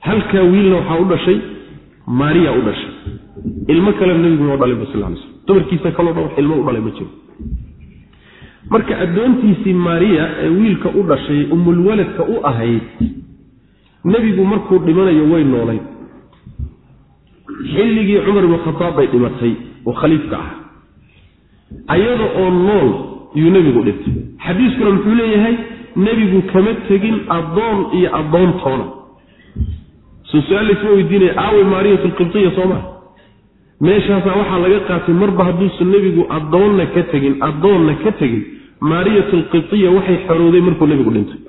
Halkaa wiilna waxaa u dhashay maariya u dhashay. Ilmo kalena nebiguna u dhalay ba sal slam dumarkiisa kaleo dhan wax ilmo u dhalay ma jiro. Marka addoontiisii maariya ee wiilka u dhashay umulwaladka u ahayd nebigu markuu dhimanayo way noolayd xilligii cumar ibnu khataab bay dhimatay oo khaliifka ah ayada oo nool yuu nebigu dhintay xadiiskuna muxuu leeyahay nebigu kama tegin addoon iyo addoontoona soo su'aal laysma weydiinaya aawe maariyat alqibtiya soo maa meeshaasaa waxaa laga qaatay marba hadduusan nebigu addoonna ka tegin addoonna ka tegin maariyat alqibtiya waxay xorowday markuu nebigu dhintay.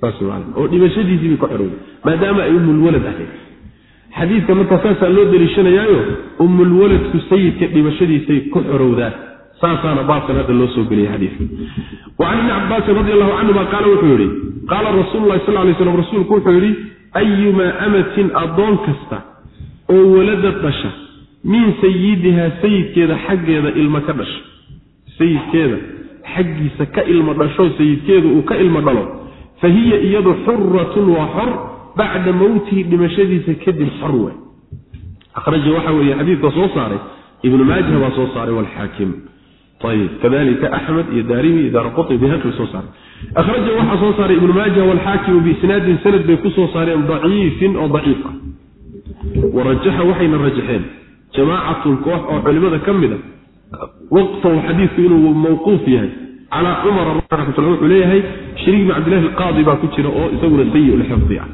Saas man oo dhimashadiisii bay ka xorowday maadaama ay umulwalad ahayd xadiidka markaa saasaa loo deliishanayaayo umulwaladku sayidka dhimashadiisay ku xorowdaan saasaana baabkan hadda loo soo geliyay xadiidka wa can ibni cabaasin radi allahu canhuma qaala wuxuu yidhi qaala rasuulu lahi sal lay slam rasuulku wuxuu yidhi ayumaa amatin addoon kasta oo walada dhasha min sayidihaa sayidkeeda xaggeeda ilmo ka dhasha. Sayidkeeda xaggiisa ka ilmo dhasho sayidkeedu uu ka ilmo dhalo fa hiya iyadu xuratun waa xor bacda mowtihi dhimashadiisa kadib xor we akhraja waxa weeye xadiidka soo saaray ibnu maajah baa soo saaray walxaakim ayib kadalika axmed iyo daarimi iyo daaraqutni bihaqi soo saaray. Akhraja waxaa soo saaray ibnu maajah walxaakimu biisnaadin sanad bay ku soo saareen daciifin oo daciif ah. Warajaxa waxayna rajaxeen jamaacatun koox oo culimada ka mid a waqfahu xadiidku inuu mawquuf yahay. Calaa cumar raxmatullah wuxuu leeyahay shariik bin cabdillahi alqaadi baa ku jira oo isaguna sayi lxifdi ah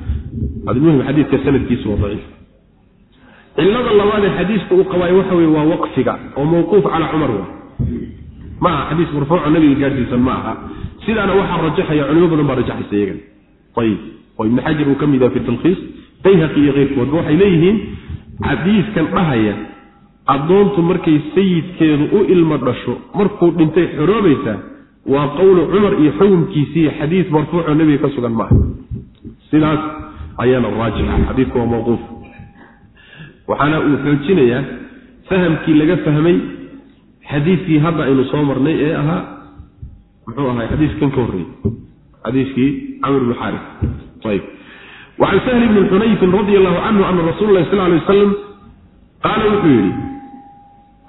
admuhim xadiidka sanadkiisu waa daciif. Cilada labaad ee xadiiska uu qabaayo waxa weye waa waqfiga oo mawquuf calaa cumar wa ma aha xadiis marfuuco nabiga gaadhsiisan ma aha. Sidaana waxaa rajaxaya culimo badan baa rajaxaysa iyagan. Ayib oo ibni xajar uu ka mid yaha fi talkhiis bayhaqi iyo keyrkoodba waxay leeyihiin xadiiskan dhahaya addoontu markay sayidkeedu u ilmo dhasho markuu dhintay xoroobaysaa waa qowlu cumar iyo xukunkiisii xadiis marfuucoo nebiga ka sugan maaha. Sidaas ayaana raajixa xadiidku waa mawquuf. Waxaana uu xoojinayaa fahamkii laga fahmay xadiidkii hadda aynu soo marnay ee ahaa muxuu ahay xadiiskan ka horreeyey xadiiskii camr bnu xaarif ayb wacan sahli bni xunayfin radi allahu canhu ana rasuula lahi sal lay wasalam qaala wuxuu yidhi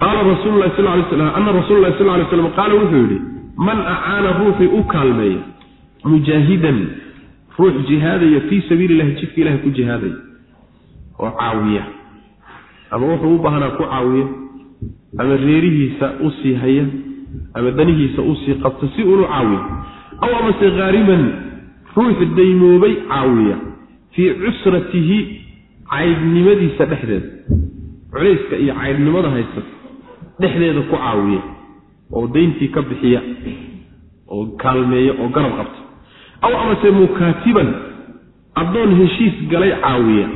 qaala rasuulu sal lay slam ana rasuula sal lay slam qaala wuxuu yidhi man acaana ruuxii u kaalmeeya mujaahidan ruux jihaadaya fii sabiili illahi jidka ilahay ku jihaadaya. Oo caawiya. Ama wuxuu u baahnaa ku caawiya ama reerihiisa u sii haya ama danihiisa u sii qabta si unu caawiya aw amase khaariman ruux daymoobay caawiya fii cusratihi caydhnimadiisa dhexdeeda. Culayska iyo caydhnimada haysta dhexdeeda ku caawiya oo dayntii ka bixiya oo kaalmeeya oo garab qabta aw amase mukaatiban addoon heshiis galay caawiya.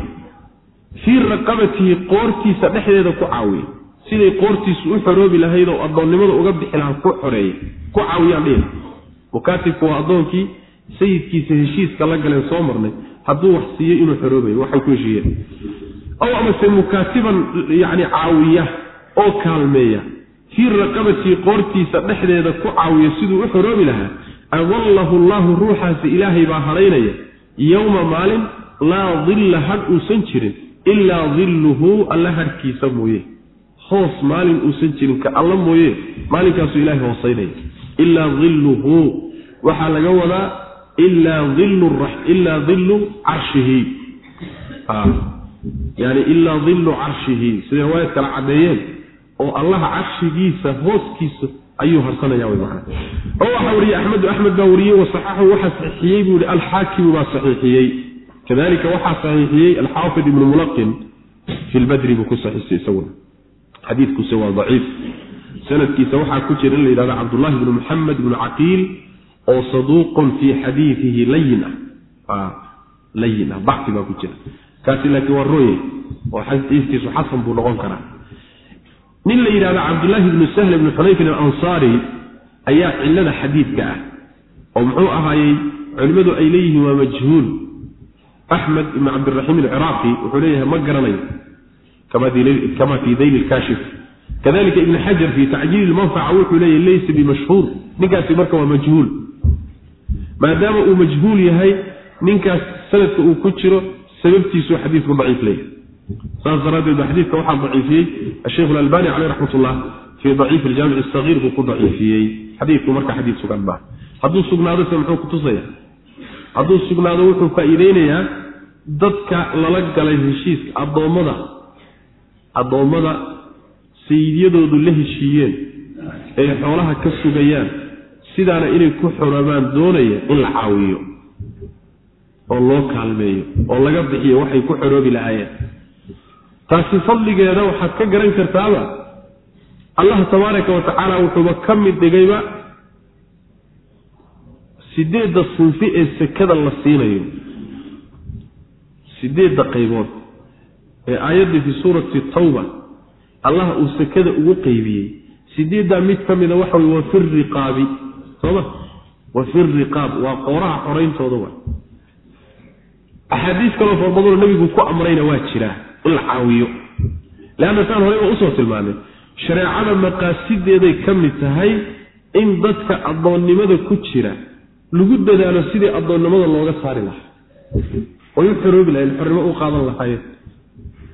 Fii raqabatihi qoortiisa dhexdeeda ku caawiya. Siday qoortiisu u xoroobi lahayd oo addoonnimada uga bixi lahaa ku xoreeya ku caawiyaan mukaatibku waa addoonkii sayidkiisa heshiiska la galeen soo marnay hadduu wax siiyo inuu xoroobayo waxay ku heshiiyeen aw amase mukaatiban yani caawiya oo kaalmeeya. Fii raqabatii qoortiisa dhexdeeda ku caawiya siduu u xoroobi lahaa adallahu llahu ruuxaasi ilaahay baa hadhaynaya yowma maalin laa dilla hadh uusan jirin ilaa dilluhu alla hadhkiisa mooye. Hoos maalin uusan jirin ka alla mooye maalinkaasuu ilahay hoosaynaya ilaa dilluhu waxaa laga wadaa ilaa dillu carshihi. Yani ilaa dillu carshihi siday riwaayad kala caddeeyeen? Oo allaha carshigiisa hooskiisa ayuu harsanaya wy mana oo waxaa wariyey axmedu axmed baa wariyey wasaxaxu waxaa saxiixiyey buu yihi alxaakimu baa saxiixiyey. Kadalika waxaa saxiixiyey alxaafid ibnu mulaqin fi lbadri buu ku saxiixiyey isaguna xadiidkuse waa daciif. Sanadkiisa waxaa ku jira la yidhahdo cabdullahi bnu muxamed bnu caqiil oo saduuqun fii xadiidihi layin ah. Layin ah bacfi baa ku jira. Kaasi laakiin waa rooye. Oo xadiiskiisu xasan buu noqon karaa nin la yidhahdo cabdullaahi ibnu sahl ibnu xunayfin alansaari ayaa cilada xadiidka ah oo muxuu ahaayey culimmadu ay leeyihiin waa majhuul. Axmed ibnu cabdiraxiim alciraaqi wuxuu leeyahay ma garanayo kama fii dayli lkaashif kadalika ibn xajar fii tacjiili lmanfaca wuxuu leeyahy laysa bimashhuur ninkaasi marka waa majhuul. Maadaama uu majhuul yahay ninkaas sanadka uu ku jiro sababtiisuu xadiidku daciif leeyahay saas daraaddeed ba xadiidka waxaa daciifiyey asheikh alalbani caleyh raxmat ullah fii daciif aljaamic asagiir buu ku daciifiyey. Xadiidku marka xadiid sugan maa hadduu sugnaado se muxuu kutusaya hadduu sugnaado wuxuu faa-iideynayaa dadka lala galay heshiiska addoommada. Addoommada sayidyadoodu la heshiiyeen ay xoolaha ka sugayaan sidaana inay ku xoroobaan doonaya in la caawiyo oo loo kaalmeeyo oo laga bixiyo waxay ku xoroobi lahaayeen taasi fadligeeda waxaad ka garan kartaaba. Allah tabaaraka wa tacaala wuxuuba ka mid dhigayba sideedda sunfi ee sekada la siinayo. Sideedda qaybood ee aayaddii fii suurati tawba allah uu sekada ugu qeybiyey sideeddaa mid ka mida waxa wey wa fi riqaabi. Sooma? Wa fi riqaab. Waa qooraha xorayntooda wa axaadiis kaloo farbadano nebigu ku amrayna waa jiraa in la caawiyo. Leanna saan horey baa u soo tilmaanay shareecada maqaasideeday ka mid tahay in dadka addoonnimada ku jira lagu dadaalo sidii addoonnimada looga saari lahaa. Way u xoroobi lahayen xornimo u qaadan lahaayeen.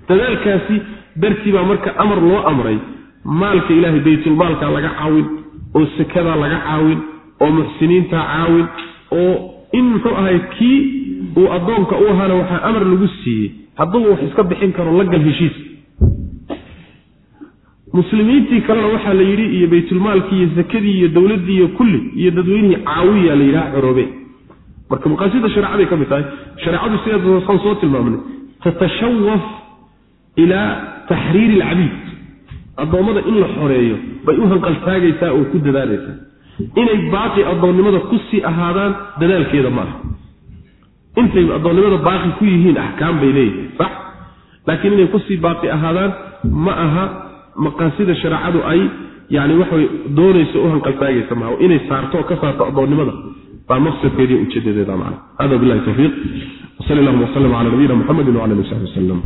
Dadaalkaasi dartii baa marka amar loo amray maalka ilaahay baytulmaalka laga caawin oo sekadaa laga caawin oo muxsiniintaa caawin oo in muxuu ahay kii uu addoonka u ahaana waxaa amar lagu siiyey hadduba wax iska bixin karo la gal heshiis. Muslimiintii kalena waxaa la yidhi iyo baytulmaalkii iyo zakadii iyo dowladdii iyo kulli iyo dadweynihii caawiya la yidhaha xoroobe marka maqaasida shareecaday ka mid tahay shareecadu sideedasaan soo tilmaamnay. Tatashawaf ilaa taxriiri alcabiid addoommada in la xoreeyo bay u hanqaltaagaysaa oo ku dadaalaysaa. Inay baaqi addoonnimada ku sii ahaadaan dadaalkeeda maaha intay addoonnimada baaqi ku yihiin axkaam bay leeyihiin sax? Laakiin inay ku sii baaqi ahaadaan ma aha maqaasida shareecadu ay yani waxaway doonayso u hanqaltaagaysa maaha inay saarto oo ka saarto addoonnimada baa maqsadkeediiyo ujeedadeeda macana hada billahi tawfiiq. Wsali allahuma wslm cala nabiyina muxamedi wcala ali saxbi waslem